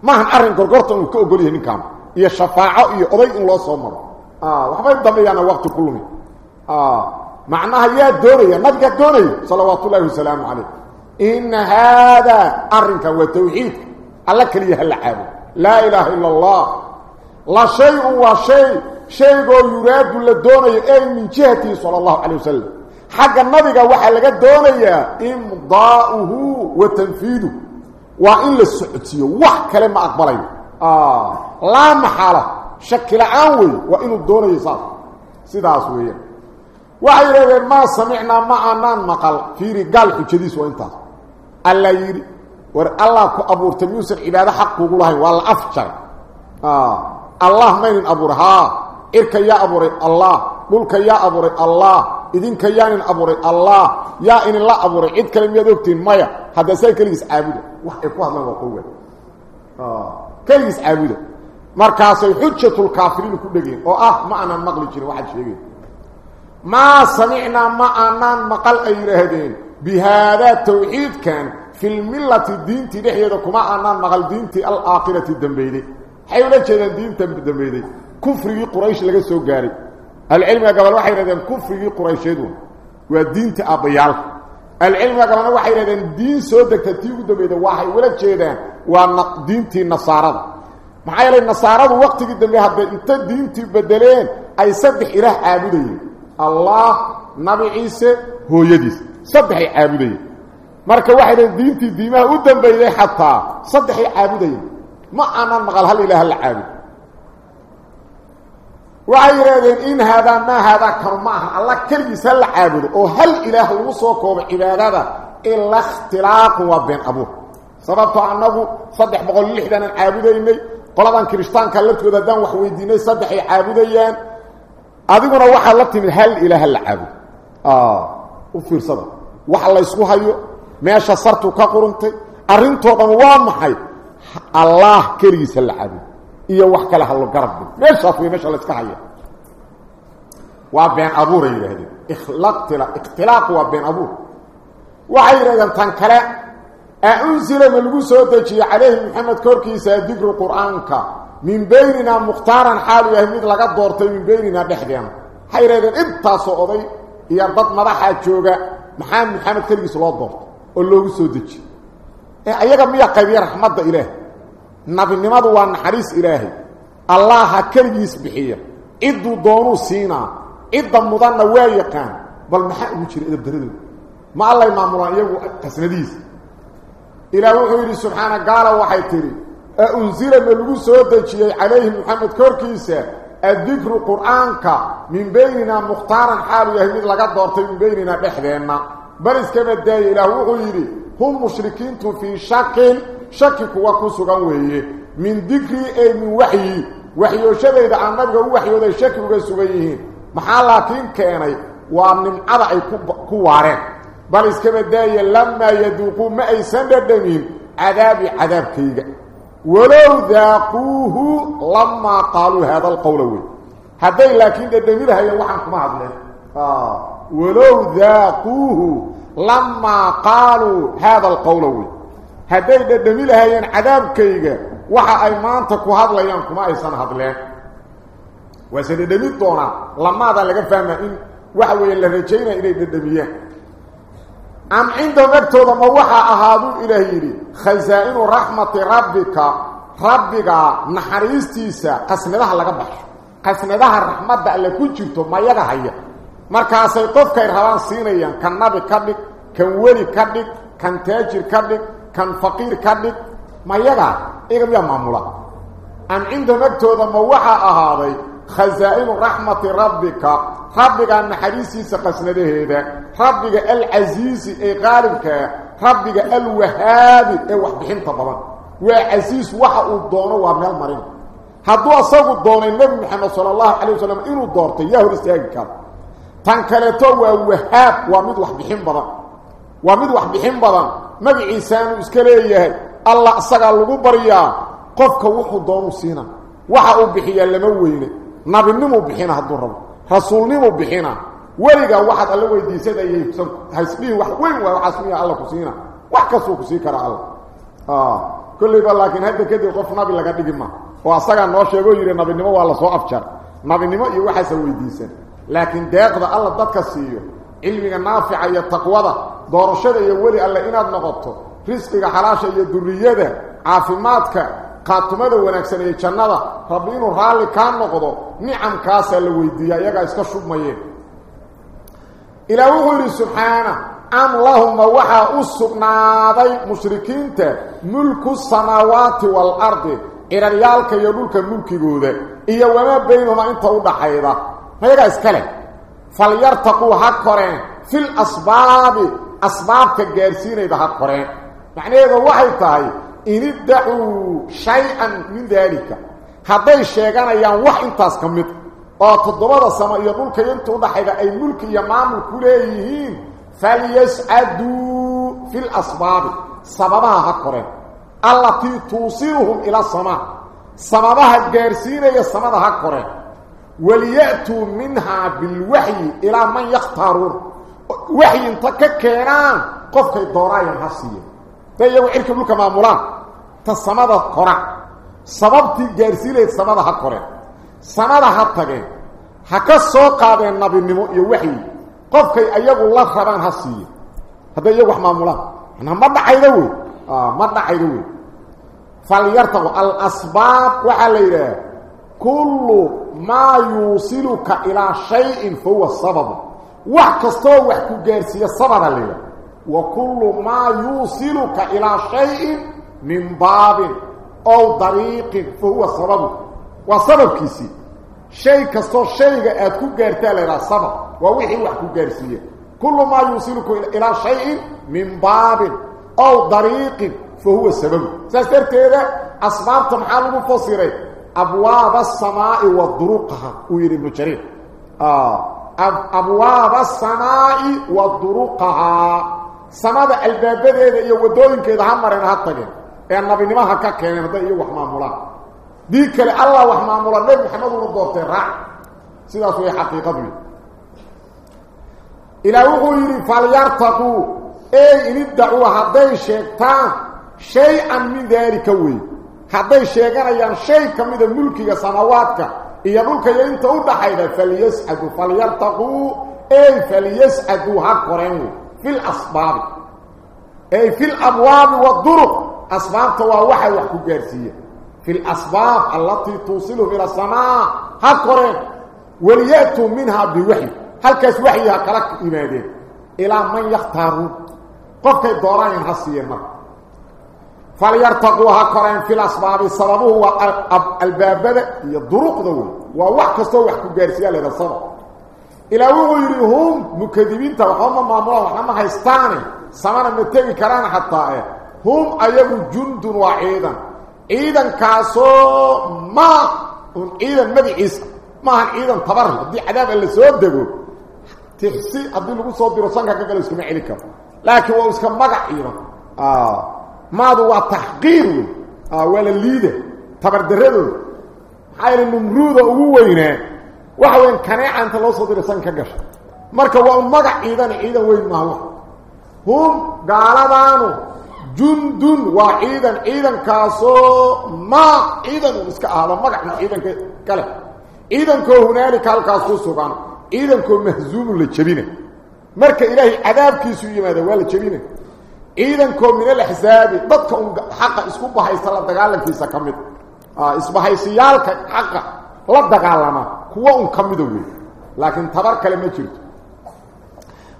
ما هن أرنك وقرطن وكأقوله نكام يا شفاعة إيا أضيء الله صمر آه، وحبا يبدأ أنا وقت كله آه، معناها يا دوري يا نبقى دوري صلوات الله وسلامه عليه. إن هذا أرنك والتوحيد. الله كلية العام لا إله إلا الله. لا شيء وشيء شيء. يراد لدونه أي من جهتي صلى الله عليه وسلم. حق النبي وحل لدونه إمضاؤه وتنفيذه. وإلا السعطي وح كلمة آه. لا محالة. شكل عاوي وإلا الدونه يصاب سيدة أسوية وحيرا ما سمعنا معنا مقال. في قال كتشديس وإنتاز. Alla yidhi war allah ku abuurtay miyuusan cibaado xaq kuugu lahayn waa la afjaray allah maynin abuuray haa cirka yaa abuuray allah dhulka yaa abuuray allah idinka yaanin abuuray allah yaa inin la abuuray cid kale miyaad ogtiin maya hadda saa keligiis caabuda wax ay ku hadlaan waa qowa keligiis caabuda markaasay xujatulkaafiriin ku dhegeen oo ah ma aanaan maqli jirin waxaad sheegeen maa samicnaa ma aanaan maqal ay yidhaahdeen بهذا التوحيد كان في الملة الدين تدحيه كما عنان مغال دين الآخرة الدنبيدي حيو لكي دين الدنبيدي كفر في قريش لك السوقاري العلم قبل واحد يريد أن كفر في قريش ودين تأبيال العلم قبل واحد يريد أن دين سودك تتيب الدنبيدي واحد ولكي وأن دين النصارى. معايا النصارى وقت الدنبيها انت دين تبدلين أي سبح إله عابده الله نبي عيسى هو يديس. صدح عابدين مركا واحد دينتي ديما ودن بيلي حتى صدح عابدين ما أنا مقال هل إله العابد وعير إن هذا ما هذا كرمه. الله كل يسال العابد أو هل إله وصوكو عبادته إلا اختلاق وبين أبوه. سببت عنه صدح بقول لحدنا العابدين قلبان كريستان كالبتود دان وحوي ديني صدح عابدين اذي من روح الله تمن هل إله العابد آه. وفير صدق wax laysku hayo meesha sartu ka quruntay arrintoo dhan waa maxay allah keligiis ha la caabudo iyo wax kale hallo garab dig meeshaas wey meesha layska haya waa been abuuray yidhaahdeen ikhtilaaq waa been abuur waxay yidhahdeen tan kale أأنزل ma lagu dejiyay عليه محمد korkiisa ذكر القرآن من بيننا مختارا xaal yahay mid laga doortay من بيننا dhexdeenna xay yidhaahdeen intaas oo dadii ya dad madaxda joogta محمد محمد korkiisa loo doortay oo loogu soo deji ee ayaga miya qaybiya raxmadda ilaah nabinimadu waa naxariis ilaahay allah ha keligiis bixiya ciduu doonuu siinaa cidda mudanna waa yaqaan bal maxaa ugu jira edabdaradooda ma allay maamulaan iyagu qasnadiisa إلى وحيد سبحانه قال وحيتري أنزل ملغو سودجي عليه محمد كوركيسا الذكر قرآنك من بيننا مختارا حال يهمد لقد دورت من بيننا بحذينا. بل اسكما الداي إلى وحيد هم مشركين في شك شك وكسو قوي من ذكر أي من وحي. وحي وشبه عن نبقى وحي وذا شك وقسويهين محال لكن كأني. ومن عضع كوارين. بل اسكما دايا لما يذوقوا ما ايسان دمين. عذاب عذاب كيغا ولو ذاقوه لما قالوا هذا القول هذا لكن الدمير هي وحنك ما عدله آه. ولو ذاقوه لما قالوا هذا القول هذا الدمير هي عذاب كيغا وحا ايمانتك وحد ليانك ما ايسان عدله وسيد الدمير طونا لما ذا لغا فهمه وحوه اللي رجينا إليه الدمير dhadhamiyaan أم عندهم أكتوض ما وحا أهادوا إلهي خزائن رحمة ربك ربك نحريستيسا قسمدها لك بحش قسمدها الرحمة اللي كنتو ما يغا هيا مركاسي قفك إرهبان صينيا كان نبي كدك كان ولي كدك كان تاجر كدك كان فقير كدك ما يغا إيغم يا مامولا أم عندهم أكتوض ما وحا أهادوا خزائن رحمة ربك. ربك أن حديثي سقسنده هذا ربك العزيز إي غالبك. ربك الوهاب إي وحبحين طبعا. وعزيز وحا الدونه ومن المرين. هدو أصاب الدونه النبي محمد صلى الله عليه وسلم إنه دورته يهو الاستيقاظ تنكالتو ووهاب ومد وحبحين بضا ومد وحبحين بضا نبي عيسان اسكاليه الله أصغى اللغو بريا. قفك وحو الدونه سينا. لموينه نبي نمو بحينا هدو الرب رسول نمو بحينا weliga waxaad alla weydiisanayay hasbiin wax weyn waa xasmiya alla ku siina wax ka soo ku sii kara alla ah kulli ba laakiin hadda kadib qof nabi laga dhigi ma oo asaga noo sheego yiri nabinimo waa la soo afjar nabinimo iyo waxa sa weydiisan laakiin deeqda alla dadka siiyo cilmiga naafica iyo taqwada doorashada iyo weli alla inaad noqoto risqiga xalaasha iyo duriyada caafimaadka qaatumada wanaagsan ee jannada rabbi inuu raalli ka noqdo nicamkaas la weydiiyaa iyaga iska shubmayeen إلى وحده سبحانه أم لهم وحا أسقناضي مشركين ملك السماوات والأرض إلى ريالك يدولك ملك جودة إيا وما بينهما انت وضحيضة ما يقع اسكالي فليرتقوا هكورين في الأسباب أسباب كجارسين إذا هكورين يعني إذا وحي تاي إن ادعوا شيئا من ذلك. هذا الشيء كان يوح انتاس أو آه، وتضبط السماء يقول كان ضحيك أي ملك يمام كليهين. فليسعدوا في الأسباب. سببها هكرا التي توصيرهم إلى السماء. سببها الجارسين هي السماء هكرا وليأتوا منها بالوحي إلى من يختارون. وحي انتك قف قفك الدوراية تيغو إركا بلوكا مامولا تسامدا قرع سببتي جارسيلي تسامدا حق قرع سامدا حق تغير حكا سو قابي النبي النمو يوحي قفك أيغو الله خربان حسي هذا يغو حما مولا أنا مدع عيدو مدع عيدو فليرتغو الأسباب وعليه كل ما يوصلك إلى شيء فهو السبب وحكا سو وحكو جارسيلي السبب عليه وكل ما يوصلك إلى شيء من باب أو طريق فهو سببه وسبب كيسي. شيء كسو شيء أتكو قرتال إلى سبب. ووحي وحكو قرسية كل ما يوصلك إلى شيء من باب أو طريق فهو سببه سأستر كيدا أسباب تمحال مفصيرة أبواب السماء والدروقها ويري المجرين آه. أبواب السماء والدروقها samada albaabadeeda iyo waddooyinkeeda ha mareen ha tageen ee nabinimaha ka keeneen hadday iyo wax maamulaan dii kale allah wax maamula nebi maxamed una doortay raac sidaas way xaqiiqadu ilaa wuxuu yidhi falyartaquu ey iniddacuu hadday sheegtaan shay-an min daalika wey hadday sheeganayaan shay ka mida mulkiga samaawaadka iyo dhulka iyo inta u dhaxayda falyascaduu falyartaquu ey falyascaduu ha koreen wey في الأصباب أي في الأبواب والدرق أصباب تواوحة وكوكارسية في الأصباب التي توصل إلى السماء. هالكورين وليأتوا منها بوحي. هل كيس وحي هكالك إمادين إلى من يختارون؟ قف كي دورين هسي فليرتقوا هالكورين في الأسباب. سببه هو الباب بدأ يدرق دول. ووحك سوح كوكارسية لدى السبب waa wax kastoo wax ku gaarsiiya leeda sabab ilaa wuxuu yidhi hum mukadibiinta waxbama maamulaan waxna ma haystaane samana ma tegi karaan xataa eh hum ayagu jundun waa ciidan ciidankaasoo ma un ciidan magaciisa maahan ciidan tabar haddii cadaab alla soo dego tixsi haddii lagu soo diro sanka ka galo iskama celi karo laakiin waa iska waxa weyan kaneeca inta loo soo diro sanka ka gasha marka waa magac ciidan ciidan weyn maaha hum gaaladaanu jundun waa ciidan ciidankaasoo ma ciidan iska ahdo magacna ciidanka kale ciidankoo hunaalika halkaas ku sugan ciidankoo mahzuumu la jebina marka ilaahay cadaabkiisu yimaada waa la jebina ciidankoo min alaxsaabi dadka un xaqa isku bahaysta la dagaalankiisa ka mid isbahaysiyaalka xaqa la dagaalama kuwa un ka mida wey laakiin tabar kale ma jirto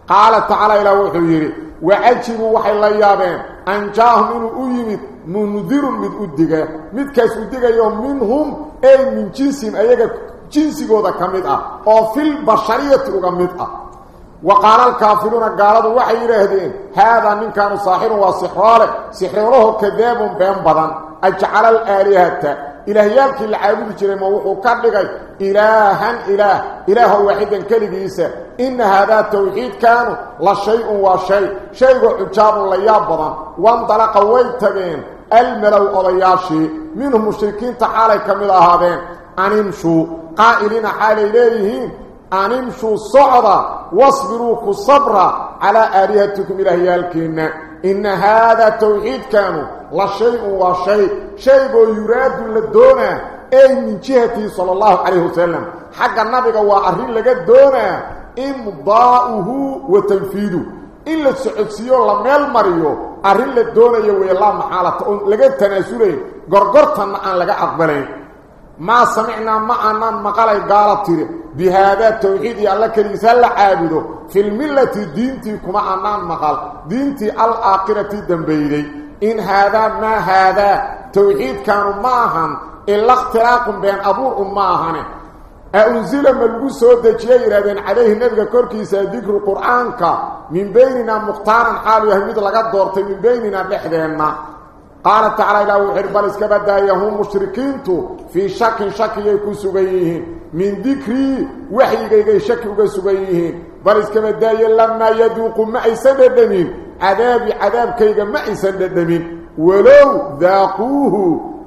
qaala tacaala ilaah wuxuu yidhi wacajibuu waxay la yaabeen an jaahum inuu u yimid mundirun mid u diga midkaas u digayo minhum ey min jinsihim ayaga jinsigooda ka mid ah oo filbashariyati uga mid ah wa qaala alkaafiruuna gaaladu waxay yidhaahdeen haadaa ninkaanu saaxirun waa sixroole sixroolaho kadaabun been badan ajcala alaalihata إلهيالكي العابد جري موحو كاردغي إلها إله. إله واحدا كالبيسا إن هذا التوحيد كان لا شيء وشيء شيء. عجاب الله يابضا. وانطلق ويتغين الملو أضياشي. منهم مشركين تحالي كمدا هذين أنمشوا قائلين حالي أن أنمشوا صعدا واصبروك صبرا على آلهتكم إلهيالكينا إن هذا التوحيد كانوا لا شيء ولا شيء شيء يراد للدونة أي من جهة صلى الله عليه وسلم حق النبي وعرين لك الدونة إمضاؤه وتنفيده إلا سعيسيو لم يلمريو عرين للدونة يوي الله محالة لك التناسولي قرقرتنا عن لك أقبلين ما سمعنا معنا مقالة قالت بهذا التوحيد يالك رسالة عابده في الملة دينتي كما عنا مقال دينتي الآقرة دنبيدي دي. Maa haadaa tawxiidkaanu ma ahan ila ikhtilaaqun been abuur un ma ahane أنزل ملغو سو دجية يرادين عليه نبي كوركيسا ذكر القرآن من بيننا مختارا حال يهمد لغا دورتي من بيننا بحدنا قال تعالى إلى وحربال اسكبدا يهم مشركين في شك شك يكون سغيهين من ذكري وحي غيغي شك يكون سغيهين بل اسكبدا لما يذوق ما يسددمين عذاب عذاب كيدا ما إنسان ندمين ولو ذاقوه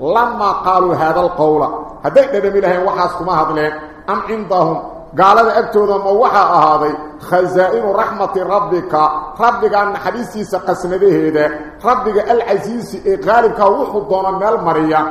لما قالوا هذا القول. هذيك ندمين لهم وحاسكو ما هضلين أم عندهم؟ قال أبتو ذا موحا أهضي خزائن رحمة ربك. ربك عن حديثي سقسم به ربك العزيز غالبك وحضونا من المريا.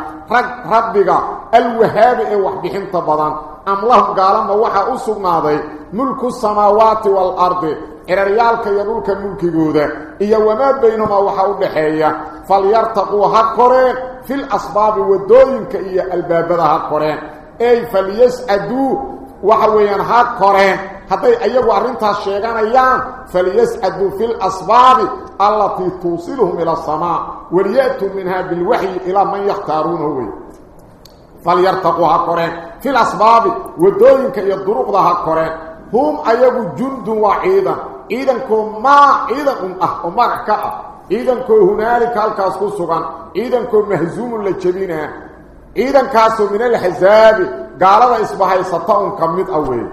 ربك الوهاب وحبهم تبضان أم لهم قال موحا أسو ماضي. ملك السماوات والأرض. إلى إرريالك يدولك الملك قودة إيوما بينما وحاو بحية فليرتقوا هكوري في الأصباب والدوينك إيا الباب ذا هكوري أي فليسعدوا وحاوين هكوري هذا أيها أرنتها الشيخان أيان فليسعدوا في الأصباب التي توصلهم إلى الصماء وليأتوا منها بالوحي إلى من يختارونه فليرتقوا هكوري في الأصباب والدوينك إيا الدروق ذا هكوري هم أيها جند وعيدة إذن كو ما إذن أم أه أم أه أركع إذن كو هنالك الكاسكو سوغان. إذن كو مهزوم لجبين إذن كاسو من الحزاب. قال الله إصبح يسطعون كميت أول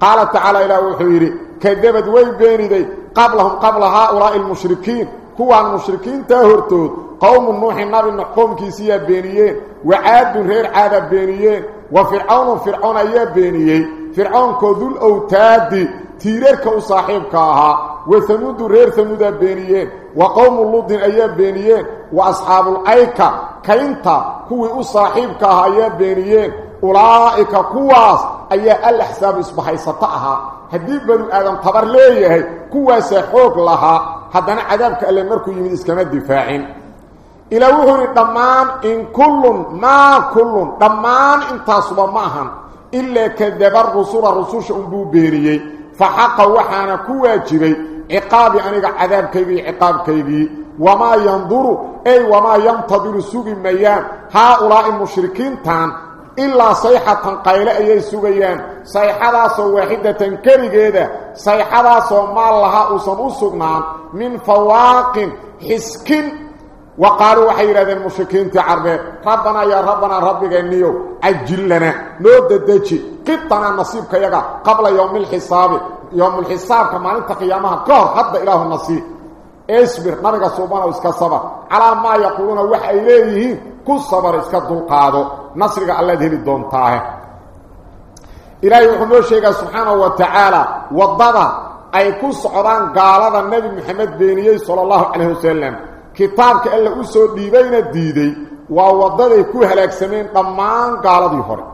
قال تعالى إلى وحيري. كذبت ويبين دي؟ قبلهم قبل هؤلاء المشركين. كو عن المشركين تهرتوت قوم نوح النبي نقوم كيسية بينيين. وعاد رير عاد بينيين. وفرعون فرعون أيها بينيين. فرعون كذل أوتاد tiirarka u ahaa wa hamuudu reer hamuudaa beeniyeen wa qowmu ludin ayaa beeniyeen wa asxaabul ayka kaynta kuwii u saaxiibka ahaa ayaa beeniyeen ulaa'ika kuwaas ayaa alaxsaabu isbahaysato ahaa haddii banu aadam tabar leeyahay kuwaasaa xoog lahaa haddana cadaabka alle markuu yimid iskama difaacin ilaa wuxuu yidhi dhammaan in kullun maa kullun dhammaan intaasuba ma ahan فحق waxaana ku waajibay عقاب aniga cadaabkaygii ciqaabkaygii وما ينظر أي وما ينتظر sugi mayaan هؤلاء المشركين tan إلا صيحة qaylo ay sugayaan. صيحة soo واحدة keligeed ah صيحة soo ma laha من فواق حسكين وقالوا وحيرا ذا المشركين تعربين ربنا يا ربنا ربك إنيو أجل لنا نود الدجي قطنا النصيب كيغا. قبل يوم الحساب. يوم الحساب كما أنت قيامها. كور حد إله النصيب. اسبر مرقى صوبانا وإسكا صبر على ما يقولون وحي إليه. كل صبر إسكا دلقادو نصرق الذي لدون طاه إلهي وحمد الشيخ سبحانه وتعالى. وضبا. أي كل صعبان قال هذا النبي محمد بنيه صلى الله عليه وسلم. Kitaabka alla u soo dhiibayna diiday waa waddaday ku halaagsameen dhammaan gaaladii hore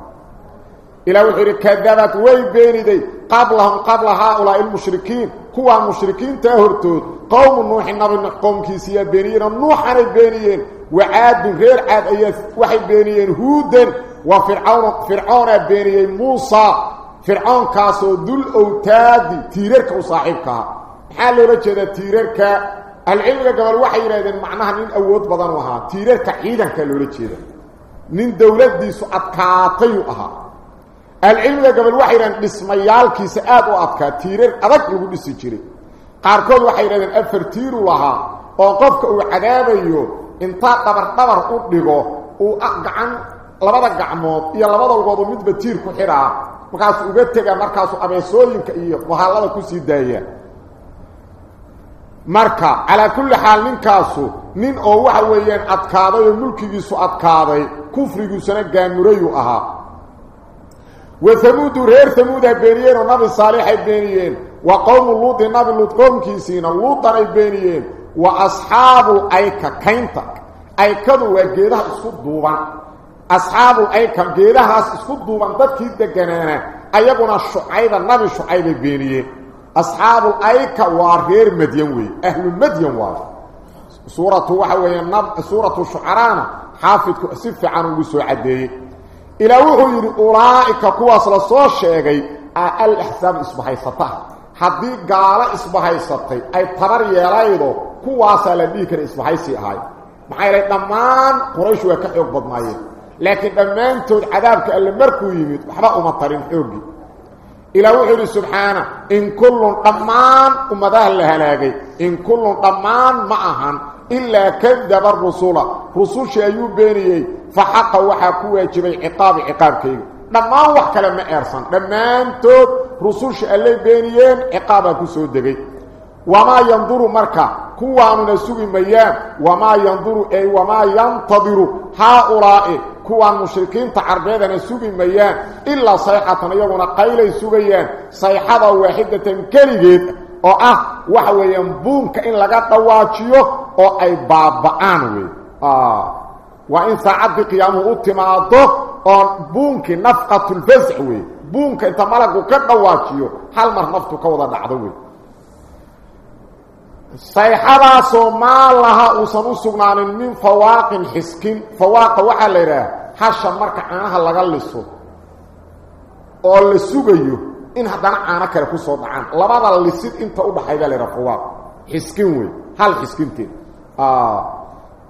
ilah wuxuu yidhi kadabad way beeniday qablahum qabla haaulaa'i almushrikiin kuwaa mushrikiintaa hortood qowmu nuuxi nabi nuux qowmkiisiiyaa beeniyeen oo nuuxanay beeniyeen wacaadun reer caad ayaa waxay beeniyeen huudan waa fircawn fircoonaa beeniyey muusa fircoonkaasoo dul owtaadi tiirarka u saaxiibkaha maxaa loola jeedaa tiirarka ahlucilmiga gabal waxay yidhahdeen macnaha nin awood badan u ahaa tiirarka ciidankaa loola jeeda nin dowladdiisu adkaatayuu ahaa ahlucilmiga gabal waxay yidhahdeen dhismayaalkiisa aad u adkaa tiirar adag lagu dhisi jiray qaarkood waxay yidhahdeen afar tiiru lahaa oo qofka uu cadaabayo intaa dhabar dhabar u dhigo uu gacan labada gacmood iyo labada lugood midba tiir ku xidhaa markaasuu uga tegaa markaasuu abeesooyinka iyo bahallada ku sii daaya marka calaa kulli xaal ninkaasu nin oo waxa weeyaan adkaaday oo mulkigiisu adkaaday kufriguusana gaamurayuu ahaa wa hamuudu reer hamuudaa beeniyeen oo nabi saalixay beeniyeen wa qowmu luudi nabi luud qowmkiisiina luudanay beeniyeen wa asxaabul ayka kaynta aykadu waa geedaha isku duuban asxaabul ayka geedahaas isku duuban dadkii deganaana ayaguna shucayba nabi shucaybay beeniyeen أصحاب الايكا وارير مديوي أهل مدين وار. سورة وحو ينب سورة الشعراء حافظ كسف عن وسعدي إلى وحي أولئك قوا سلا سو شيغي. آه، ال احساب اصبح يصطا حد قال اصبح يصطا أي قرر يلايدو قوا سلا ديكر اصبح سي هاي ما قريش وكيو بدمايه لكن دمانتو العذاب كالمركو يميت وحبا أمطرين اوغي إلى وحيد سبحانه إن كل طمان أمداه لهلاقي إن كل طمان معها إلا كذب الرسول. رسول شايو بينيه فحق وحاكوة جبي عقاب عقاب كيو لما وحك لما إرسان لما أنتو رسول شايو بينيه عقابك سودكي وما ينظر مركا. كوا من سوي ميا وما ينظر أي وما ينتظر. هؤلاء كوا مشركين تعربدن سوي ميا إلا صيحة يغون قيل سويان صيحة واحدة كليت أو أه وح ويان بونك ان لا دواجيو أو أي بابا آنوي. آه. وإن سعد قيامه اتما ضق بونك نفقة الفزح وي. بونك إنت ملك وكدواجيو هل مرفتك ودا دعدوي sayxadaasoo maa laha uusan u sugnaanin min fawaaqin xiskin fawaaqa waxaa hasha marka caanaha laga liso oo la sugayo in haddana caano kale ku soo dhacaan labada lisid inta u dhaxayda la yidhaha fawaaq xiskin wey hal xiskinteed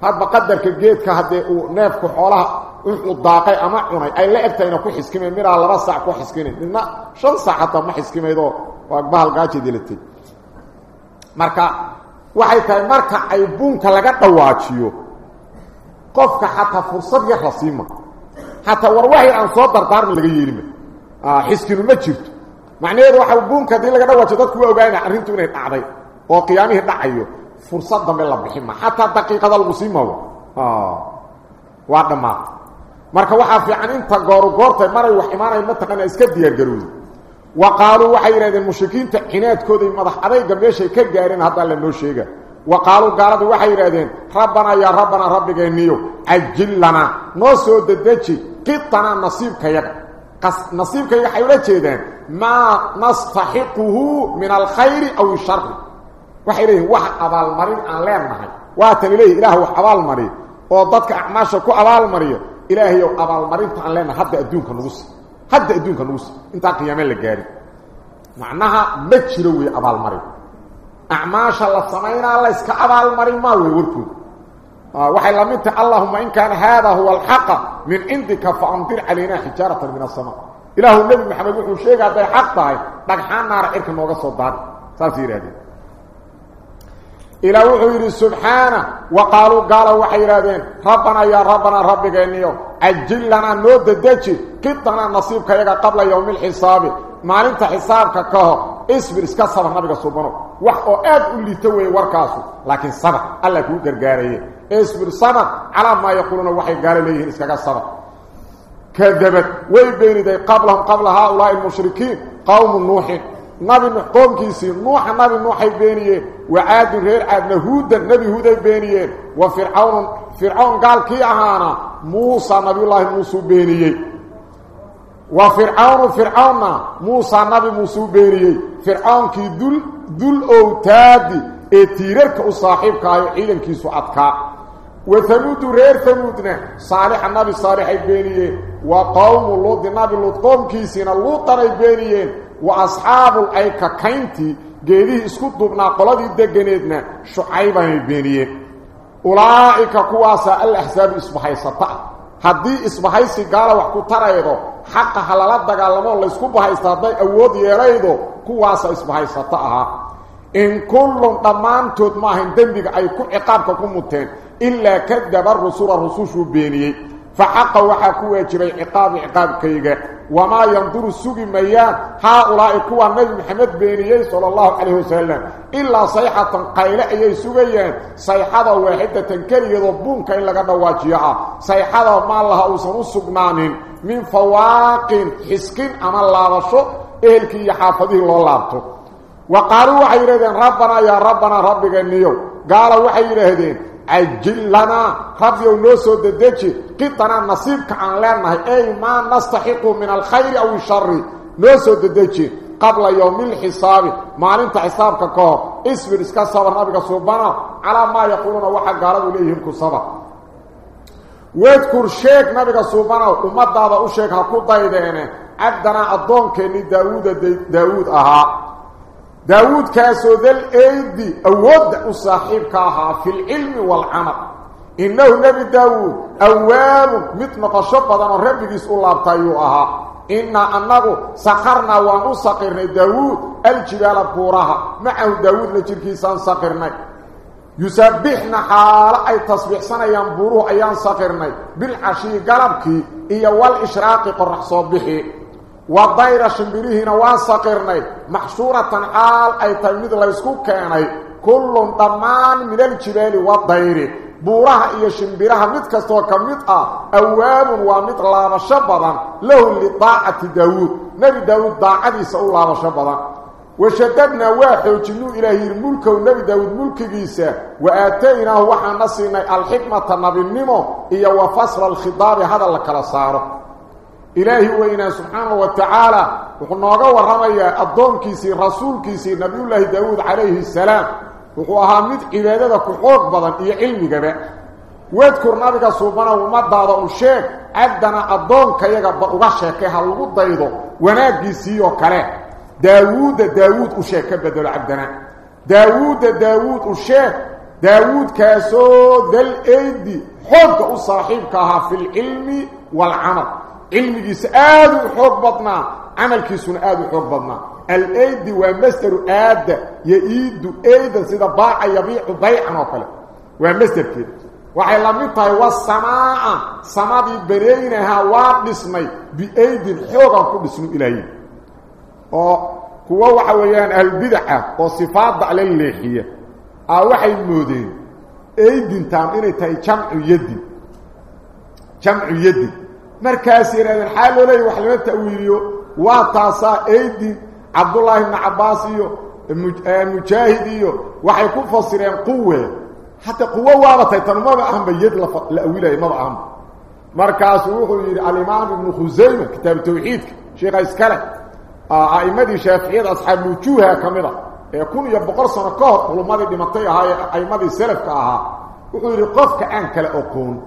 hadba qadarka geedka haddee uu neefku xoolaha wuxuu daaqay ama cunay ay la egtahayna ku xiskimay midaa laba saac ku xiskinayn midna shan saac hataa ma xiskimaydoo waa bahal gaaja dilatay marka waxay tahay marka ay buunka laga dhawaajiyo qofka xataa fursad yar la siima xataa war waxay aan soo dardaarma laga yeelima xiskinu ma jirto macnaheedu waxa buunka haddii laga dhawaajiyo dadku waa ogaana arrintu inay dhacday oo qiyaamihii dhacayo fursad dambe la bixin ma xataa daqiiqada lagu siimawa waa dhammaad marka waxaa fiican inta gooru goortay maray wax imaanay mataqaana iska diyaargarowda wa وقالوا وحيره المشركين تحينات كودي مدح عليك ميشي كجارين هذا اللي نوشيك وقالوا قالوا وحيره ربنا يا ربنا ربك النيو عجل لنا. نوسو ددتشي قطنا نصيبك يدا نصيب يدا حيولة جيدين ما نستحقه من الخير أو الشرق وحيره وحق المرين عن لير محي واتن إليه إله وحق المرين وضدك أعماشك أبال مرين إلهي أبال مرين تعلينا حد أدونك نوسي hadda adduunka nagu si intaan qiyaame la gaarin macnaha ma jiro wey abaalmarin acmaasha la samaynaa layska abaalmarin maa wey warkooda waxay la mid tahay allahuma in kaana haada huwa alxaqa min cindika faamdir calayna xijaaratan min asama ilaahu nebi maxamed wuxuu sheegay hadday xaq tahay dhagxaan naara cirka nooga soo daari saasay yidhahdeen إلى وحير سبحانه وقالوا قالوا وحيرادين ربنا يا ربنا ربك إنيو أجل لنا نود الدجي قطنا نصيب يقى قبل يوم الحساب ما لنت حسابك كهو اسبر اسكال صبح نبقى صبحانه وحقو أد اللي توي وركاسو لكن صبح الله كوكر قاريه اسبر صبح على ما يقولون وحي قاري ليه اسكال صبح كذبت ويبيني دي قبلهم قبل هؤلاء المشركين قوم النوحي نبي محقوم كيسي نوح نبي نوح بينيه وعاد غير عاد نهود نبي هود بينيه وفرعون فرعون قال كي اهانا موسى نبي الله موسى بينيه وفرعون فرعون موسى نبي موسى بينيه فرعون كي دل دول اوتاد اتيرك أو صاحب كاي عيدن كيسو كا وثمود رير ثمودنا صالح نبي صالح بينيه وقوم لوط النبي لوط قوم كيسين لوط بينيه qowmu luudi nabi luud qoomkiisiina luutanay beeniyeen wa asxaabul ayka kayntii geedihii isku duubnaa qoladii deganeedna shucaybanay beeniyeen ulaa'ika kuwaasaa al axsaabu isbahaysata ah haddii isbahaysi gaala wax ku taraydo xaqa ha lala dagaalamoo laysku bahaysta hadday awood yeelaydo kuwaasaa isbahaysata ahaa in kullun dhammaantood maahayn فحق وحا كوا جري عقاب عقابكيغا وما ينظر سوغي ميان هؤلاء كوا نبي محمد بينيه صلى الله عليه وسلم. إلا صيحة قيلة أي سوغيان صيحة واحدة كريض بونك إن لغا نواجيها صيحة ما الله أوسن سغنان من فواق حسكين أما الله رشو. إهلكي يحافظه الله لابتو. وقالوا وحيرهدين ربنا يا ربنا ربك النيو قالوا وحيرهدين عجل لنا ربي ونوسو ددجي قطنا نصيبك عن لنا. أي ما نستحق من الخير أو الشر. نوسو ددجي قبل يوم الحساب. ما انت حسابك كور اسفر اسكا صبر نبيك صوبانا. على ما يقولون وحا قالوا إليهم كصبر واذكر شيك نبيك صوبانا. ومدى هذا أشيك هكو ضايدين عبدنا الضون كيني داود داود أها. داود كاسو ذا الأيدي أود صاحبك أها في العلم والعمل. إنه نبي داود أواب مثل قشبضا ربك يسأل الله بتايو أها. إنا أنه سخرنا وأنه سقرنا داود الجبال بورها معه داود لجركيسان سقرنا يسبحنا حال أي تصبح سنة ينبوروه أيان سقرنا بالعشي قلبك إيا والإشراق قرح صبحي. والضير شمبريهنا واسقرني محشورة عال أي تلميذ ليسكو كاني كل ضمان من الجبال والضير. بورها إيا شمبرها متكستو كمتأ أواب ومت لابش بضان له لطاعة داود. نبي داود ضاعدي سأول لابش بضان وشددنا واحد وجنو إلهي الملك ونبي داود ملك جيسا وآتيناه وحا نصينا الحكمة النبي النمو. إيا وفصل الخضاب هذا لك لصاره إلهي وإنا سبحانه وتعالى. وحنوغا ورميا الضوم كيسي رسول كيسي نبي الله داود عليه السلام. وحوها مد عبادة كحوق بضان إيا علمي قبع واذكر نبيك سبحانه ومدى الشيخ عدنا الضوم كيغا بغشة كيها الغد ايضو وناقيسي وكره داود داود أشيك بدل عبدنا. داود داود أشيك داود كاسو ذا الأيدي حق صاحبكها في العلم والعمل. علمي سعاد وحبطنا عملك سعاد وحبطنا الأيد ومستر آد يايد أيد سيده باع يبيع بيع نقل ومستر كيد. وعلمي طي والسماء سما دي برينها واد اسمي بايد الحوق كل بسم الله أو كو وا ويان البدعه وصفات على اللحيه أو وحي مودين. أيد انت تاي جمع يدي. جمع يدي. Markaas yiraahdan xaalolay wax laga tawiiriyo. Waa taasa aydin abdullah ibn abbas iyo fasireen quwe حتى قوة وابطة تنمى أهم بيد لأولى ما أهم مركز وحو يري الإمام ابن خزيمة كتاب التوحيد شيخ إسكالة أئمة شافعية أصحاب وجوهها كاميرا يكون يبقر سنة كهر ولو ماذا دمطية هاي أئمة سلف كاها وحو يري قفك أنك لأكون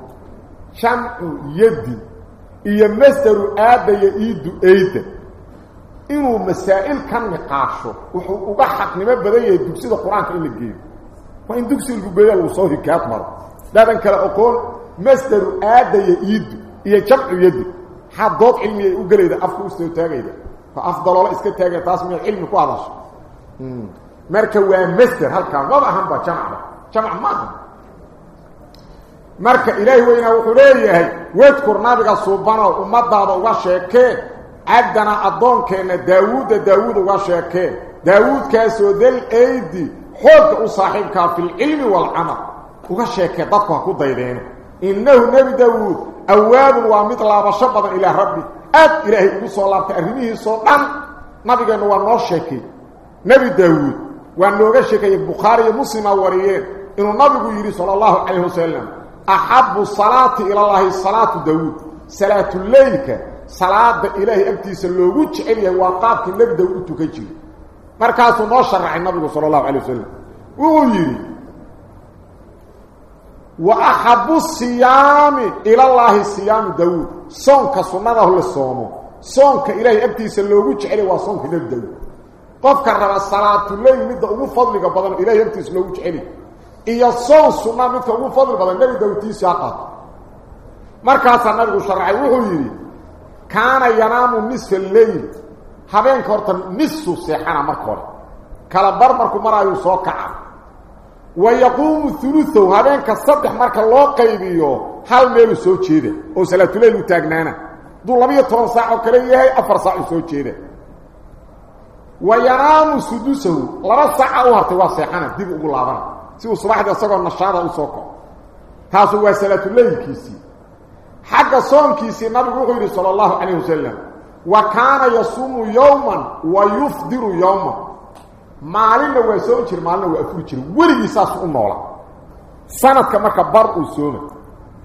شمع يدي إيا مستر آدى يأيد أيدي إنه مسائل كان نقاشه وحو أبحق نمى بدأ يدوك سيدة قرآن كإن الجيب وإن دكسي الجبيل وصوهي كاتمر دادن كلا أقول مصدر آدى يأيد إيا جمع يد حدود علمي يقول إذا أفكو استوتاقي إذا فأفضل الله إسكت تاقي تاسمي العلم كوادش مركا ومصدر هل كان وضع هم بجمع جمع ما هم مركا إلهي وإنا وحليه واذكر نابق الصوبانة ومضى وغشيكي عدنا أدون كان داود داود وغشيكي داود كاسو دل أيدي حوق وصاحبك في العلم والعمل وغشيك ضدك كو ديدين انه نبي داوود اواب ومثل بشبط إلى ربي اد الهي وصلى الله تعرميه صدان نبينا ونو شيكي نبي داوود ونوغا شيكي البخاري ومسلم وريين انه نبي يري صلى الله عليه وسلم أحب الصلاة إلى الله الصلاة داود صلاة الليلك صلاة إله أبتي سلوغوك إليه وقابك لك داود تكجي. مركز نشرع النبي صلى الله عليه وسلم. وغير وأحب الصيام إلى الله الصيام داود صنك صنده للصوم صنك إله أبتي سلوغوك إليه وصنك لك داود قفك الرب الصلاة الليل مدة وفضلك بضل إله أبتي سلوغوك إليه. Iyo soon sunna midka ugu fadli badan nebi daawuudtiisa ha qaato markaasaa nabigu sharacay wuxuu yidhi kaana yanaamu nisfa alleyl habeenka horta nisfu seexana marka hore kala bar markuu maraayu soo kaca wa yaquumu thuluthahu habeenka saddex marka loo qaybiyo hal meelu soo jeeda oo salaatuleyl u taagnaana duu labiyo toban saac oo kale yahay afar saac u soo jeeda wa yanaamu sudusahu laba saaca u hartay waa seexana dib ugu laabana isagoo nashaada u soo kaco taasu waa salaatuleylkiisii xagga soonkiisii nabigu wuxuu yidhi sala allahu calayh wasalam وكان يصوم يوما ويفطر يوما وسوم جير مالنا وافر جير ولي ساس u noola sanadka marka bar uu soomo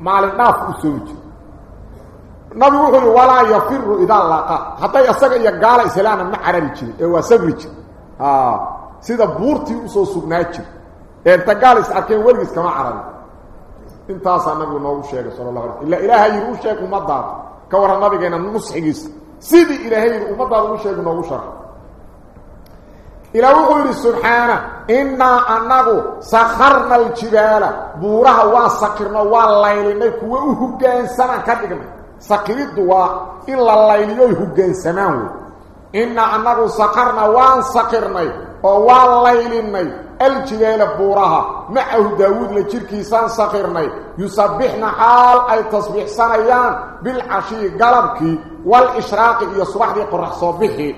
maalin dhaaf uu soomo jir nabi wuxuu wala yafiru idha laqa hatta asaga iyo gaala islaana ma carari jir ee waa sabri jir ah sida buurti u soo sugnaa jir eerta gaal is arkeen weligiis kama carari intaasaa nabigu noogu sheegay sala la ala ila ilaahay yidhi u sheeg ummadaada ka waran nabigeenna nusxigiisa sidii ilaahay yidhi ummadaada u sheeg noogu shara ilaa wuxuu yidhi subxaana innaa annagu sakarna aljibaala. Buuraha waa sakirno waa laylinay kuwa u hoggaansamaan. Ka dhignay sakiriddu waa in la layliyooy hoggaansamaan wey. Inna anagu sakarna waan sakirnay oo waa laylinay الجبال بورها معه داود لجركيسان سخرني يسبحنا حال أي تصبح سنيان بالعشي قلبك والإشراق يصبح دي قرح صبحي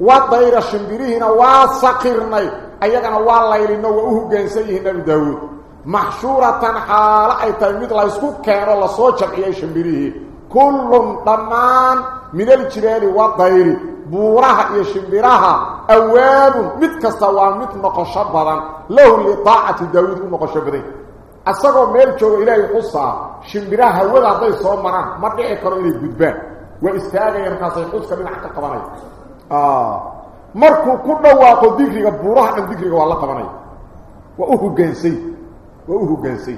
والضير الشمبريهنا واسقرني أيضا والليلنا وأهو جنسيه نبي داود. محشورة حال أي تلميذ لا يسكو كان الله صوتك إيا شمبريه. كل ضمان من الجبال والضير بورها إيا شمبرها أواب متكستا ومت نقشة بدن له لطاعة داود نقشة بدن asagoo meel jooga ilaahay xusaa shimbiraha hawada hadday soo maraan ma dhici karo inay gudbaan waa istaagaya markaasay xuska dhinac ka qabanaya markuu ku dhawaaqo digriga buuraha dhan digriga waa la qabanaya waa u hogaansay waa u hogaansay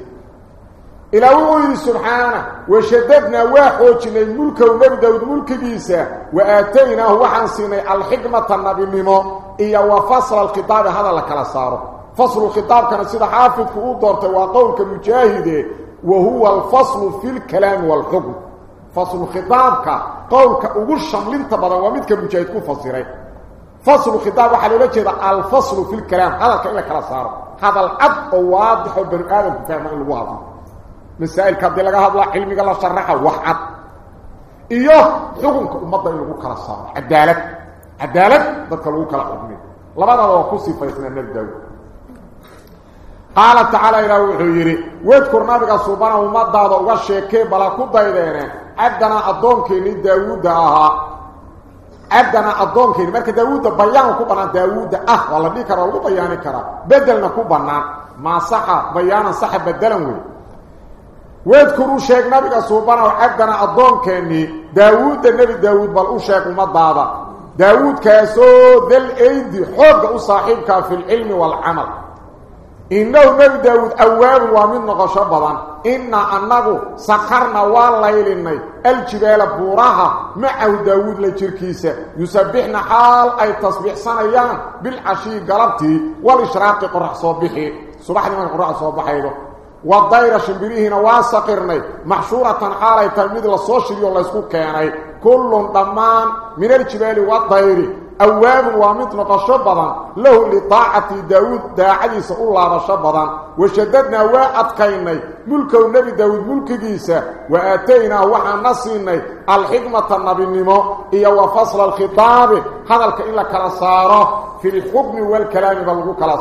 إلى وعيد سبحانه وشددنا واحد من الملك ومبدأ وملك بيسا وآتيناه وحنصيني الحكمة النبي ممو إيا وفصل الخطاب هذا لك الأسارة فصل الخطاب كان سيدة حافظ كأوضرت وقومك مجاهدة وهو الفصل في الكلام والحكم. فصل خطابك قولك أغشم لنتبضا ومدك مجاهدك فصيري. فصل خطاب حليلة جدا الفصل في الكلام هذا لك الأسارة هذا العب واضح بالآلم فهمان الواضح. Cad iyo xukunka ummadda in lagu kala saaro cadaalad cadaalad dadka lagu kala xukmiyo labadaba waa ku sifaysnaa nebi daawud qaala tacaala ilaah wuxuu yidhi wadkur nabiga subana ummadaada uga sheekee bala ku daydeene cabdanaa addoonkeenii daawuudda ahaa cabdanaa addoonkeeni marka daawuudda bayaan ku bannaan daawuudda ah waa la dhihi kara waa lagu bayaani karaa bedelna ku bannaan maa saxa bayaanan saxa bedelan wey ويذكروا شيخ نبيك صوبانا وحقنا الضون كأني داود النبي داود بل أشيخ مدادا داود كيسو ذل ايدي حق صاحبك في العلم والعمل. إنه نبي داوود أواب ومن نغشا بضا إنا أنه سخرنا والليلني الجبال بوراها. معه داوود لتركيسة يسبحنا حال أي تصبح سنيان. بالعشي قلبتي والإشراق قرح صبحي. صبح نمان قرح صبحي. والدائره شبريهنا واسقرني. محشورة قاله تلميذ للسوشيال الله يسكو كاني كل ضمان من الجبال والدائره أواب وامط نقشبضا له لطاعة داوود داعي سؤل الله شبضا وشددنا واتقيني ملك النبي داوود ملكيسا وآتينا وحنصينا الحكمة النبي نمو. هي وفصل الخطاب. هذا الا كلا في الحكم والكلام بلغوا كلا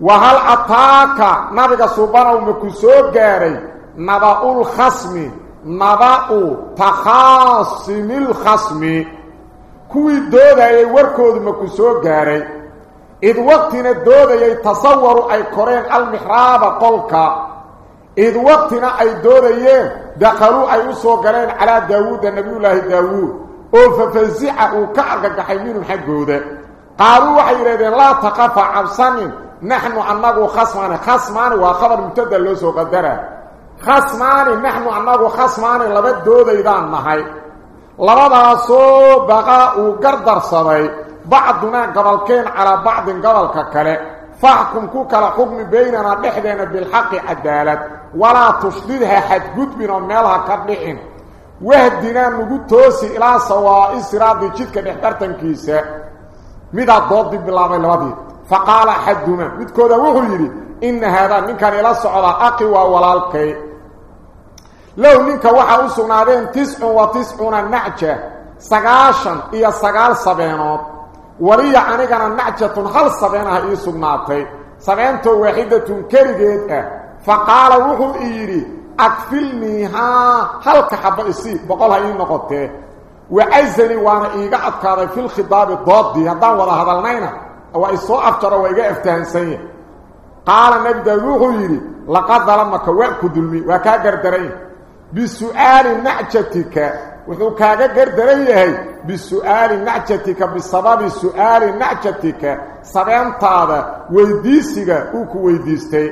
وهل أتاك؟ نبغى صبر أو مكسو غاري نبأ اول خصم نبأ أو تخاصم الخصم. كوي دوداي وركود مكسو غاري إذ وقتنا دوداي تصور أي كورين المحراب قولك. إذ وقتنا أي دوداي دخلوا أي سو غارين على داوود النبي الله داوود. أو ففزع أو كعك حيمين حقودة. قالوا حيرين لا تقف عبسانين نحن أنغو خصمان خصمان وخبر مبتدأ لو سو قدر خصمان نحن أنغو خصمان لبدوديدان ماهي لبدا سو بقا وغردر سوي بعضنا قبلكين على بعض قبلك كله فاحكم كل حكم بيننا دحدنا بالحق عدالت. ولا تشددها حد قد من مالها كدحين وهدينا نغو توسي إلى سوا استراد جيتك دحترتنكيسه ميدا دوب بلا ما لوادي فقال حدما متكودا وهو يري إن هذا من كان إلى أقوى أقي ووالالك. لو منك وحا اسغنادين 99 نعجة سغاشن يا سغال سبينوت وري عني كان نعجه هل سبينها يسغناتي سبينته واحدة كرجت فقال وهو يري اكفلنيها هل كحبسي بقولها ينقطه وعزني وأنا ايغا ادكاد في الخطاب ضدي هدا ولا هذا isoo afjaro waa iga aftahansanya qaala nebi daawud wuxuu yidhi laqad dalamaka waa ku dulmi waa kaa gardaran bisu'aali nacjatika wuxuu kaaga gardaran yahay bisu'aali nacjatika bisababi su'aali nacjatika sabeentaada weydiisiga uu ku weydiistay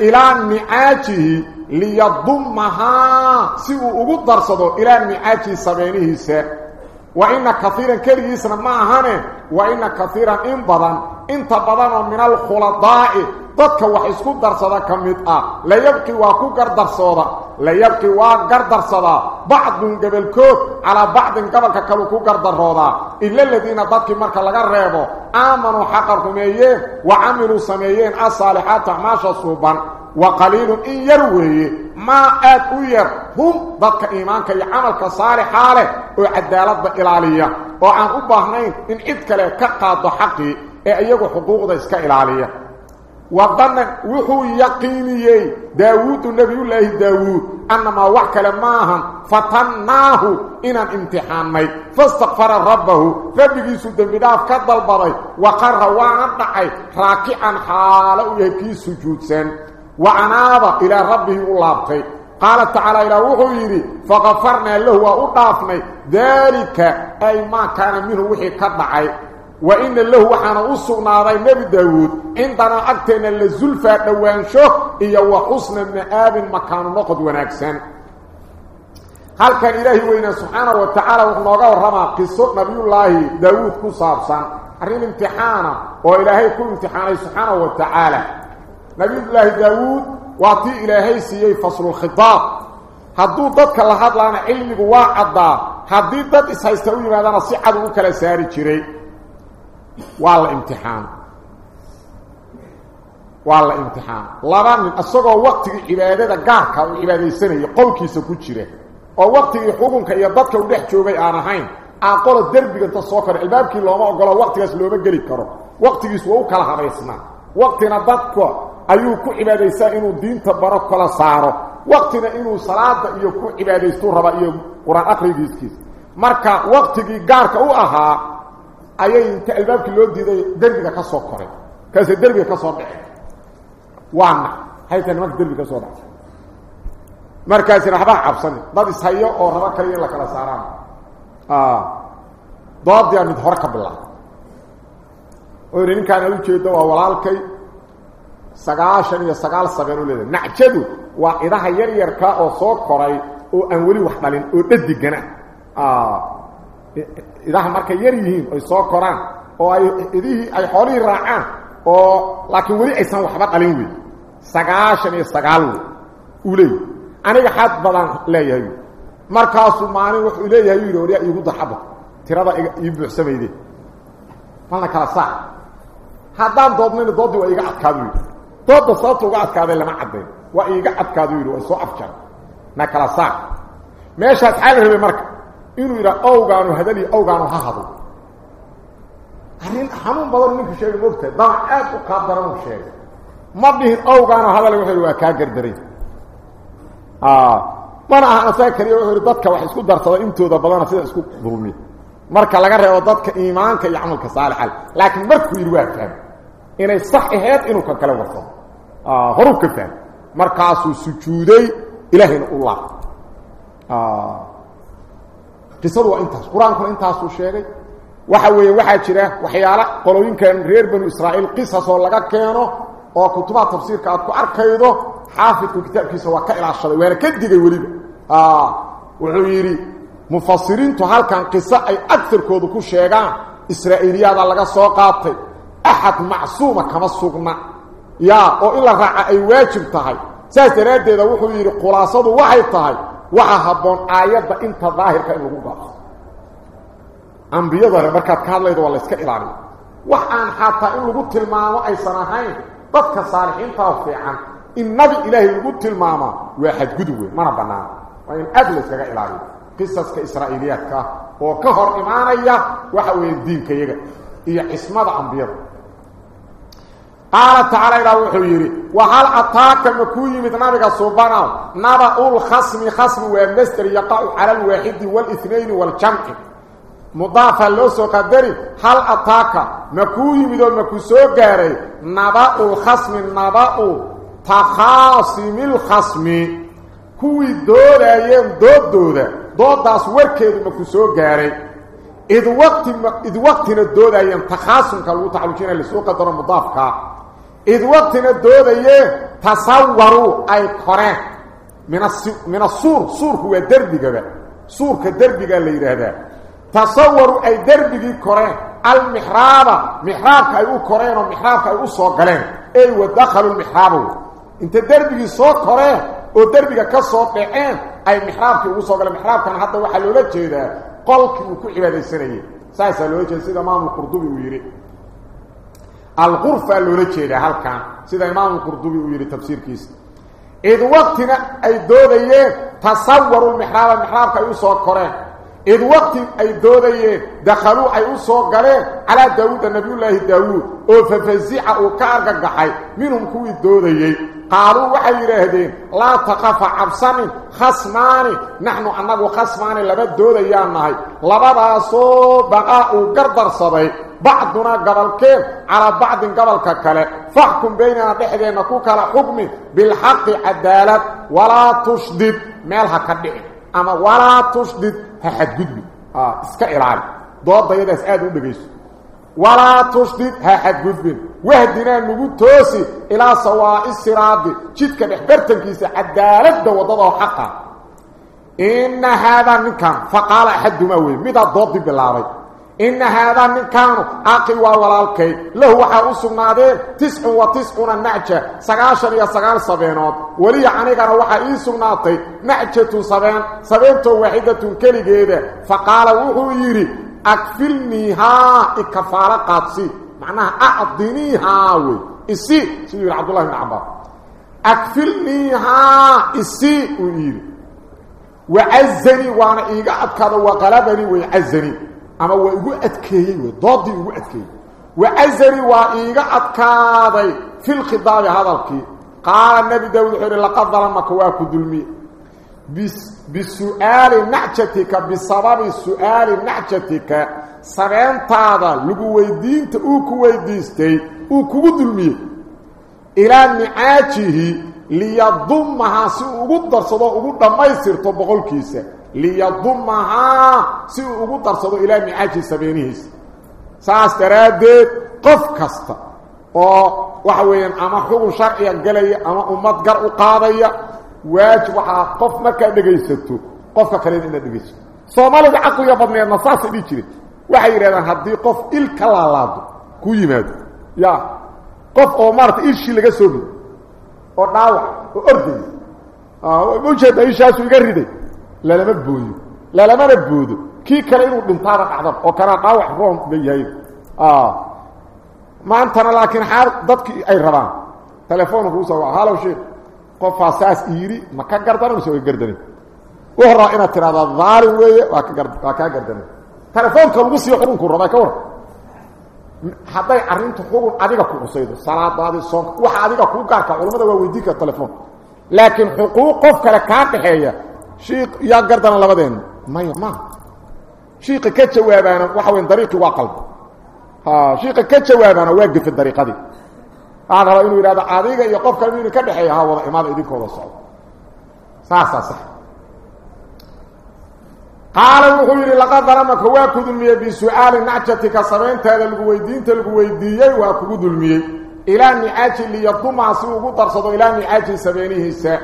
ilaa nicaajihi liyadummahaa si uu ugu darsado ilaa nicaajihi sabeenihiisa وإن كثيرا كرغيسنا ما هانه وإن كثيرا إنبضا إنت بضانا من الخلطاء. قدك وحسكو درسادا كميتا آه، لا يبقي واكو قردر لا يبقي واكو قردر بعض من قبل كوت على بعض قبل كالوكو قردر إلا الذين ضدك مركا لغا ريبو. آمنوا حق رميين وعملوا سميين الصالحات عماشا صوبا وقليل إن يروي ما أتوير هم ضدك إيمانك يعملك صالح حاله. وعدالات بإلالية. وعن أباهنين إن إذك لك حقي. إيقو حقوق ذا إلالية. وظن وحو يقينيي. داود النبي الله داود أنما وحك لماهم فتناه إن امتحان مي فاستغفر ربه. ربك سودن بداف كدل بضي وقر وعنقعي راكعا حاله يكي سجود سن. وعناب إلى ربه اللابطي قال تعالى إلى وحيري فغفرنا له وأطافنا ذلك أي ما كان منه وحي كدعي. وإن له وحانا أصغنا نبي داود. عندنا أكتنا للزلفة دوانشه إيا وحسن مآب مكان نقد ونكسن هل كان إلهي وإن سبحانه وتعالى وحنوغا ورما قصة نبي الله داود كصابسا أرين امتحانا وإلهي كل امتحاني سبحانه وتعالى. نبي الله داود واطي إلهي سيئي فصل الخطاب. هدو ضدك الله هاد لنا علمي واعدا هدي ضد إسهيستوي ماذا نصيحة وكلا waa la imtixaano waa la imtixaano laba nin isagoo waktigii cibaadada gaarka uu cibaadaysanayay qolkiisa ku jira oo waktigii xukunka iyo dadka u dhex joogay aan ahayn aqolo derbiga inta soo kora albaabkii looma ogolo waqtigaas looma geli karo. Waktigiis waa u kala habaysnaa. Waqtina dadka ayuu ku cibaadaysaa inuu diinta baro kala saaro. Waktina inuu salaada iyo ku cibaadaystuu raba iyo quraan akrigiiskiis akhrigiiskiis marka waktigii gaarka u ahaa ayay inta albaabkii loo diiday derbiga ka soo koray kaasay derbiga ka soo dhacay waana haytan marka derbiga ka soo dhacay markaasina waxbaa cabsan dad ishayo oo raba kaliya in la kala saaraan doodiyaa mid hore ka bilaabay oo yidhi ninkaan u jeedo waa walaalkay sagaashan iyo sagaal sabeen u leedahay nacjadu waa idaha yar yarka oo soo koray oo aan weli wax dhalin oo dhadigana idaha markay yar yihiin ay soo koraan oo ay idihii ay xoolihii raacaan oo laakiin weli aysan waxba dhalin wey sagaashan iyo sagaal wey uu leeyahy aniga xad badan leeyahay markaasuu maalin wuxuu leeyahay yidhi waryaa iigu daxaba tirada ii buuxsamayde malna kala saac haddaan doodnayna dooddii waa iiga adkaadu yidhi doodda sababta uga adkaaday lama caddayn waa iiga adkaadu yidhi waa soo afjar na kala saac meeshaas xaa la rabay marka inuu yidhaa owgaanu hadaliyo owgaanu ha hadlo arrin xanuun badan ninku sheegay moogtahay damac aad u qaab daran uu sheegay ma dhihin owgaanu hadal wuxuu waa kaa gardaray mana aha asaga kaliya wuxuu yidhi dadka wax isku darsada intooda badana sida isku dulmi marka laga reebo dadka iimaanka iyo camalka saalixa laakiin markuu yidhi waa fahmi inay sax ahayd inuu kan kale warsado horuu ka fahmi markaasuu sujuuday ilaahayna u laab qisadu waa intaas qur-aankuna intaasuu sheegay waxa weeye waxaa jira waxyaala qolooyinkan reer banu israa'iil qisas oo laga keeno oo kutubaha tafsiirka aad ku arkaydo xaafidku kitaabkiisa waa ka ilaashaday waana ka digay weliba wuxuu yidhi mufasiriintu halkan qiso ay agarkoodu ku sheegaan israa'iiliyaada laga soo qaatay axad macsuuma kama sugna yaa oo in la raaca ay waajib tahay saas daraaddeeda wuxuu yidhi khulaasadu waxay tahay وحهبون آيات انت ظاهر كأنه هو بقى أنبيضة ربكة كارلة والله اسكا إلعاني وحان حتى إنه قلت الماما أي سنهاي ضدك صالحين توفيعا إن نبي إلهي قلت الماما واحد قدوه ما ربنا وإن أدلس كأنه إلعاني قصص كإسرائيليات كهر إيمانية وحوين دين كيجا إيا اسمه ده أنبيضة قال تعالى إلى وحي يري وحال أتاك مكوي متنابك صوبانا نبأ أول خصم خصم ومستر يقع على الواحد والإثنين والجمع. مضافا لو سو قدري حال أتاك مكوي ميدو مكو سو غاري نبأ أول خصم نبأ أو تخاصم الخصم. كوي دورايين دو دورا دو داس وركيد مكو سو غاري إذ وقت إذ وقتنا دورايين تخاصم كلو تعلقين لسوق ضرب مضافك. Min asuur suurku waa derbigaba suurka derbigaa la yidhaahdaa tasawaruu ay derbigii koreen almixraaba mixraabka ay u koreen oo mixraabka ay u soo galeen ey wadakhalu lmixraaba inta derbigii soo koreen oo derbiga ka soo dhaceen ay mixraabkii ugu soo galeen mixraabkana hadda waxaa loola jeedaa qolkii uu ku cibaadaysanayay saasaa loola jeeda sida maamul qurdubi uu yidhi الغرفة اللي لجيدة هل كان سيدا إمام القرطبي ويري تفسير كيس إذ وقتنا أي دوديين تصوروا المحراب المحراب كي يسوى القرآن إذ وقت أي دوديين دخلوا أي أسوى قرين على داود النبي الله داود. وففزيع وكارك قحي منهم كوي دوديين قالوا وحي يراهدين لا تقف عبسان خصمان نحن أنه خصمان لبد دوديان نهي لبدا صوب بقاء وقردر صبي. بعضنا قبل كيف؟ على بعض قبل ككلة. فاحكم بيننا بحدين كوكلا حكم بالحق عدالة ولا تشدد. مالها كدعي أما ولا تشدد هحد قدبي آه إسكا إلعاب دواد ضيادة اسآد ولا تشدد هحد قدبي وهدنا نقول توسي إلى سواء السراد جدك نحبرتن كيسي عدالة دوادة حقا إن هذا نكام فقال أحد موي مدى ضد بالله إن هذا من كانوا أقوى ولالكي له وحا أسقنادين تسع وتسعون النعجة سقاشر يا سقال صبينات ولي عنيقنا وحا إيسقناتي نعجة صبين صبينته واحدة كلي جيدة فقال وحو يري اكفلنيها كفاره قاضي معناها اعطنيها وي. إسي سيدي عبد الله بن عباس اكفلنيها إسي وير وعزني وأنا ايقعد كذا وقلبني ويعزني أما ويقو ادكي ضدي ويقو ادكي وعزني وايقعد كذا في الخضاب هذا الكي قال النبي داود حيري لقد ظلمك واكو دلمي. Lagu weydiinta uu ku weydiistay uu kugu dulmiyey ilaa nicaajihi liyadummahaa si uu ugu darsado ugu dhammaystirto boqolkiisa liyadummahaa si uu ugu darsado ilaa micaaji sabeenihiisa saas daraaddeed qof kasta oo waxa weeyaan ama xugun sharciga gelaya ama ummad gar u qaadaya waajib waxaa qof markaa dhegaysato qofka kalena inaad dhegaysato soomaalida caqliga badneedna saasay dhihi jireen waxay yidhahdaan haddii qof il ka laalaado ku yimaado ya qof oo maarata ilshii laga soo rido oo dhaawac oo ordaya ma ujeeda ishaasu iga riday lalama booyo lalamana boodo kii kale inuu dhintaaba dhacdaba oo kana dhaawac roon ba yahay maantana laakiin xaal dadkii ay rabaan telefoonku usoo waa halow sheekh qofaa saas yidhi ma ka gardanan mise way gardanin u horaa inaad tidhahdaa dhaalim weeye waa ka waa kaa gardanin telefoonka lagu siiyo xukunku rabaa ka war hadday arrintu xugun adiga ku cusaydo salaadaadii soonka waxa adiga kuu gaarka culamada waa weydiin kara telefoon laakiin xuquuq qof kale kaa dhaxeeya شيخ يا قردنا لبدين ما ما شيخ كجوابانا waxa weyn dariiqi waa qalb ha شيخ كجوابانا waaqif dariiqadi aan raba inuu yiraahdo adiga iyo qof kale inuu ka dhaxeeyo ha wada imaada idinkooda socdo. Saasa sax. قال وحير لقد ظلمك واكد المية بسؤال نعجتك سمين تهذا القويدين تلقويديي واكد المية إلى نعاج اللي يضم عصيه قدر إلى نعاج سبينه الساء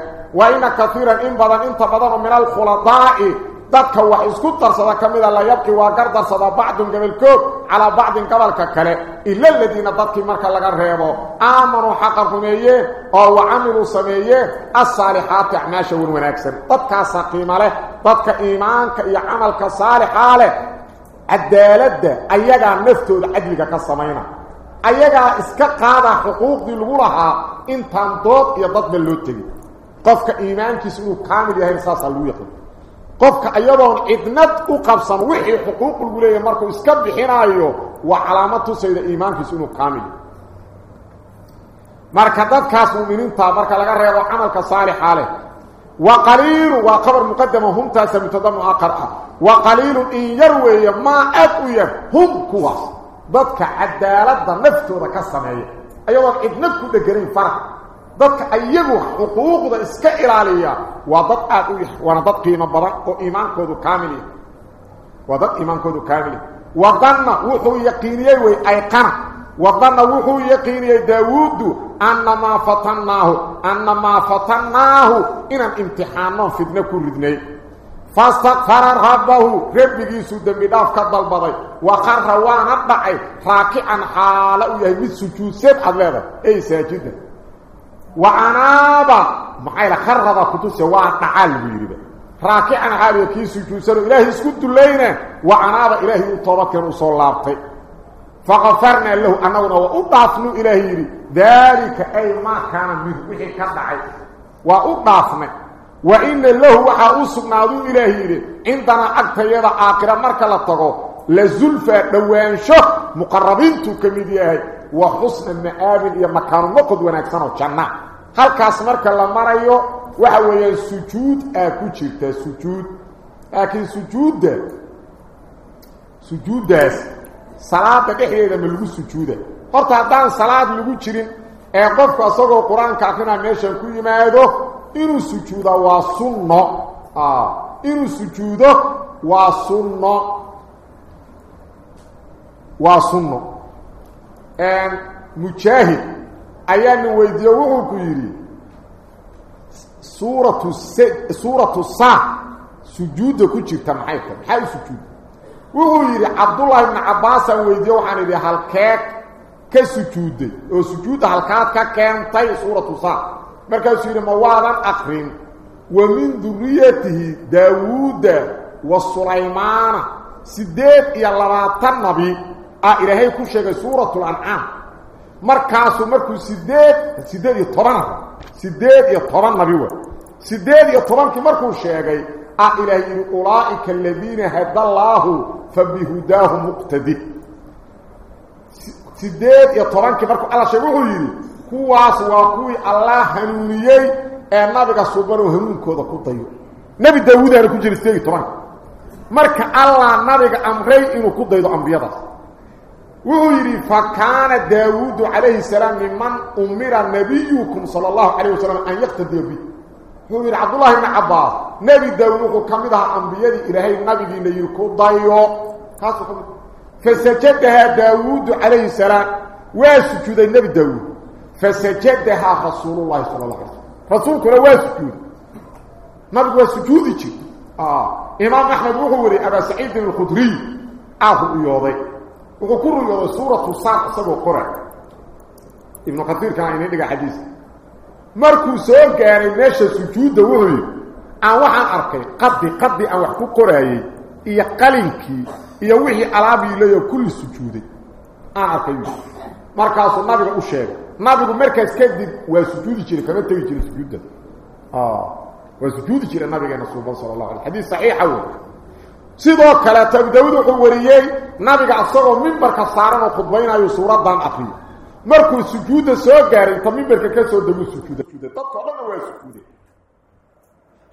الخلطاء ذاتك وحيسكو درسدا كميدا لا يبقي وقر درسدا بعض قبل كوب على بعض قبل ككله إلا الذين ذاتك مركا لغا ريبو آمنوا حقا رميين أو عملوا سميين الصالحات أعماشا ونكسر ذاتك سقيمة له ذاتك إيمانك إيا عملك صالحة له عدالة أيها نفتو عدلك كالسمينة أيها اسكاقادا حقوق دي لغولها انتان دوت يضد باللوتك qofka iimaankiisa inuu kaamil yahay saasa lagu yaqaan. Qofka ayadoon cidnad u qabsan wixii xuquuq lagu leeyahay markuu iska bixinaayo waa calaamad tusayda iimaankiisa inuu kaamil marka dadkaas muuminiinta marka laga reebo camalka saalixa leh وقليل وقبر مقدمة هم تاسا متضمن آخر وقليل إن يروي ما أدوية هم كواس ضدك عدالة نفتو كالسمعية أيضا إذنكو دقرين فرق dadka ayagu xuquuqda iska ilaaliya waa dad aad u waana dad qiimo badan oo iimaankoodu kaamil yahay waa dad iimaankoodu kaamil yahay wadanna wuxuu yaqiiniyey way ayqana wadanna wuxuu yaqiiniyey daawuudu annamaa fatannaahu annamaa fatannaahu inaan imtixaanoon fidno ku ridnay fastakfara rabbahu rabbigiisu dembi dhaaf ka dalbaday waqarra waana dhacay raakican xaala u yahay mid sujuudsan aad leedahay ey saajida وعنابا محايلة خربا كتوسي وعنعال بيريبا راكعا حالي كي سجوسانو إلهي اسكت اللينا وعنابا إلهي الطوبة كانوا صلابتي فغفرنا له أنه وأضافنا إلهي ذلك أي ما كان منه. وحي كدعي. وأضافنا. وإن له وحا أسقناضو إلهي عندنا أكتيدا آخرة مركة لطغو لزلفة دوانشو مقربين تكميد ياهي وحسن المآبل يا مكان مقد ونكسانو جنة هل كاس مركة لمرأيو وحوية سجود آكو جيرتا سجود لكن سجود ده سجود ده صلاة دحيدا من لغو سجوده horta haddaan salaad lagu jirin ee qofku asagoo qur-aanka akrina meeshan ku yimaado inuu sujuudo waa sunno inuu sujuudo waa sunno waa sunno ان مجاهد ايان ويدوه كيري سوره الس سوره الص سجود كجت محيط حي سجود وهو عبد الله بن عباس ويدوه عن ذا الكيك كسجود سجود هلكات كان طيب سوره الص مركز في مواضع اخر ومن ذريته داوود وسليمان سيدات يا لراتن نبي ah toban nabi wa siddeed iyo tobankii markuu sheegay ah ilaahay yidhi ulaa'ika aladiina hada allaahu fa bihudaahu muqtadi sideed iyo tobankii markuu alla sheegay wuxuu yidhi kuwaas waa kuwii allah hanuuniyey ee nabiga suban oo hanuunkooda ku dayo nebi daawuudaana ku jira sideed iyo tobanka marka allah nabiga amray inuu ku daydo ambiyadaas ويري فكان داوود عليه السلام ممن أمر نبيكم صلى الله عليه وسلم أن يقتدي به. هو عبد الله بن عباس نبي داوود كمده أنبياء إلهي نبي ليكو دايو كاسكم فسجد داوود عليه السلام واسجد النبي داوود. فسجد رسول الله صلى الله عليه وسلم. رسولك لو واسجد. ما بقوا سجودك آه. إمام أحمد وهو ابو سعيد الخدري آه، اخو يوضي. وكل يوضي سوره الصاد سبو قرأ ابن كثير كان يدغ حديث markuu soo gaaray meesha sujuuda wuxuu aan waxaan arkay qadi qadi aan wax ku qoraayay iyo qalinkii iyo wixii alaabii leeyo kulli sujuuday aan arkay markaasuu nabiga u sheegay nabigu markaas kadib waa sujuudi jiray kama tegi jiray sujuudda waa sujuudi jiray nabigeena suuban sala allahu alay xadiis saxiixa wey sidoo kaleeto abu daawuud wuxuu wariyey nabiga asagoo mimbarka saaran oo khudbaynayo suuraddan akriyo markuu sujuudda soo gaaray inta mimbarka ka soo deguu sujuuda dadkao dhanna waa sujuuday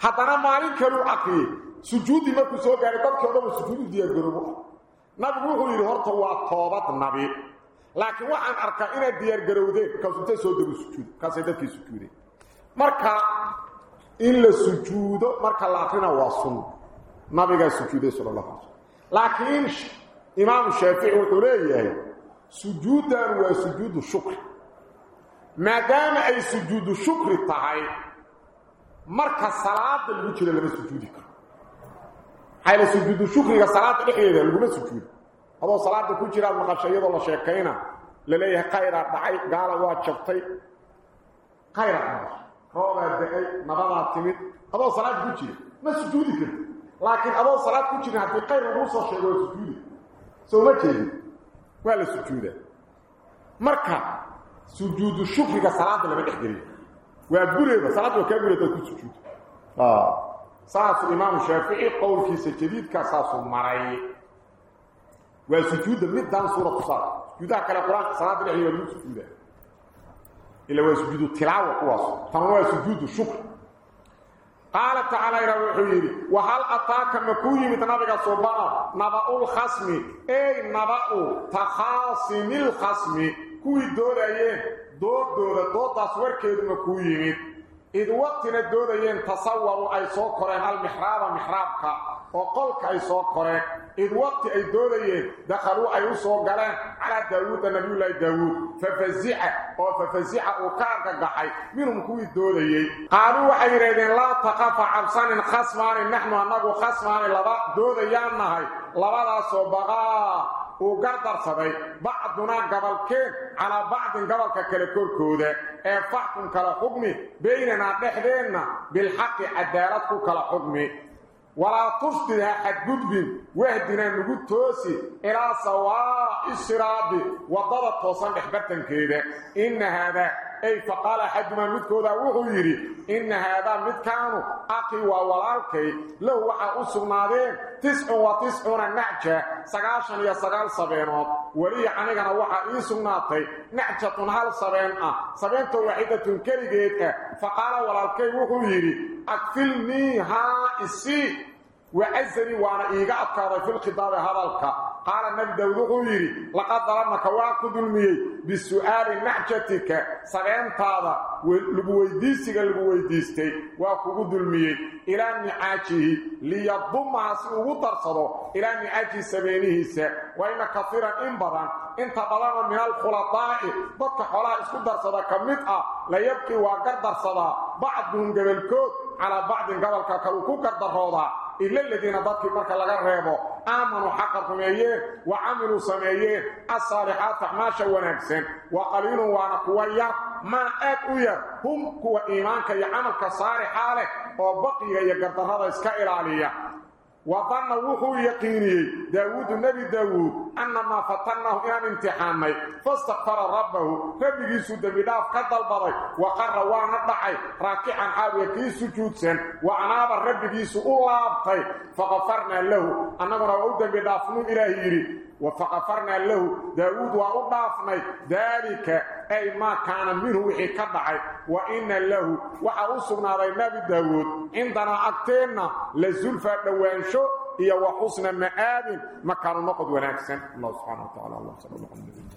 haddana maalin kaluu akriyey sujuudi markuu soo gaaray dadkii odhan sujuud u diyaargaroobo nabigu wuxuu yidhi horta waa toobad nabi laakiin waxaan arkaa inaad diyaargarowdeen markaasuu inta soo dego sujuud markaasay dadkii sujuudeen marka in la sujuudo marka la akrina waa sunna ما بقى السجود صلى الله عليه وسلم. لكن إمام الشافعي وحريه سجودا وسجود الشكر. ما دام أي سجود الشكر تعي مركه صلاة الوتر اللي بسجودك هاي سجود الشكر يا صلاة الخير اللي بسجود هذا صلاة كجرا مقشيه ولا شيكينا لليه خيره دعي قال واجبتي خيره هو بدا ما بعد تمت هذا صلاة كجرا ما سجودك. Laakiin abo salaad ku jira hadii qayr uu soo sheego sujuudi soo ma jeedi waa la sujuuda marka sujuudu shukriga salaada lama dhexgeliyo waa bureeda salaad waa ka bureeda ku sujuud ah ساس الإمام الشافعي قول كيس جديد كاساس مرأي وسجود مدان سورة صلاة سجودها كلا قرآن صلاة الأحياء والمد سجودها إلا هو سجود التلاوة قواص فهو سجود الشكر قال تعالى وحيري وهل أتاك مكوي متنبغى صبانا نبأ الخصم. أي نبأ تخاصم الخصم. كوي دور أيه دور دور دور تصور كيد مكوي إذ وقتنا دودين تصوروا أي سوكرين المحراب محرابك وقلك أي سوكرين إذ وقت أي دودين دخلوا أي سوكرين على داود النبي الله داود ففزع وففزع وكارك قحي منهم كوي دودين قالوا حيرين لا تقف عبسان خصمان نحن أنه خصمان لبا دودين نهي لبا سوبغا وقدر صدي بعضنا قبل كين على بعض قبل كالكور كودة فحكم كلا حكمي بيننا نحدينا بالحق عدالتك كلا حكمي ولا تفضلها حدقدب واهدنا نقول توسي إلى سواء الصراط وضبط توصان إحبتن كده إن هذا أي فقال حد ما مدكودا وغيري إن هذا مدكانو أقوى ولالكي لو وحا أسغنادين تسع وتسعون نعجة. سقاشا يا سقال صبينات ولي عنيقنا وحا إيسغناتي نعجة هل صبينة. صبينة واحدة كريجيك فقال ولالكي وغيري أكفلني ها إسي. وعزني وأنا ايغا ادكاday في الخطاب هذا قال النبي داود غيري لقد ظلمك واقد المي بسؤال نحجتك. سغنتادا لبويديسيغا لبويديستي. واقد المي إلى نعاجه. ليضم اسو درسدو إلى نعاجه سبينيهس وإن كثيرا بدن انت بدن من الخلطاء. بدك خلا اسو درسدا كميد آه لا يبقي واقر درسدا بعضهم قبلكود على بعض قبلك كلو كدرودا إلا الذين ضدك مركا لغا ريبو. آمنوا حقا سميين وعملوا سميين الصالحات أحماشا ونكسن وقليل وأنا كويا ما أكويا هم كوا إيمانك يعملك صالحا لك وبقي يقدر هذا إسكا إلالية وظن وحو يقيني. داود النبي داود أن ما فتنه إلى امتحاني. فاستغفر ربه. ربه سود بداف قدل بضي وقر وأنا راكعا حاوية كي سجود سن. وعناب ربه سؤلابتي فغفرنا له. أنه رأود بدافنو إلهيري وفغفرنا له داود وأضافنا ذلك أي ما كان منه وحي كدعي وإن له وحاوصنا نبي داود عندنا أكتنا لزلفة دوانشو. هي وحسن مآب. مكان نقد ونكسن الله سبحانه وتعالى. الله سبحانه وتعالى.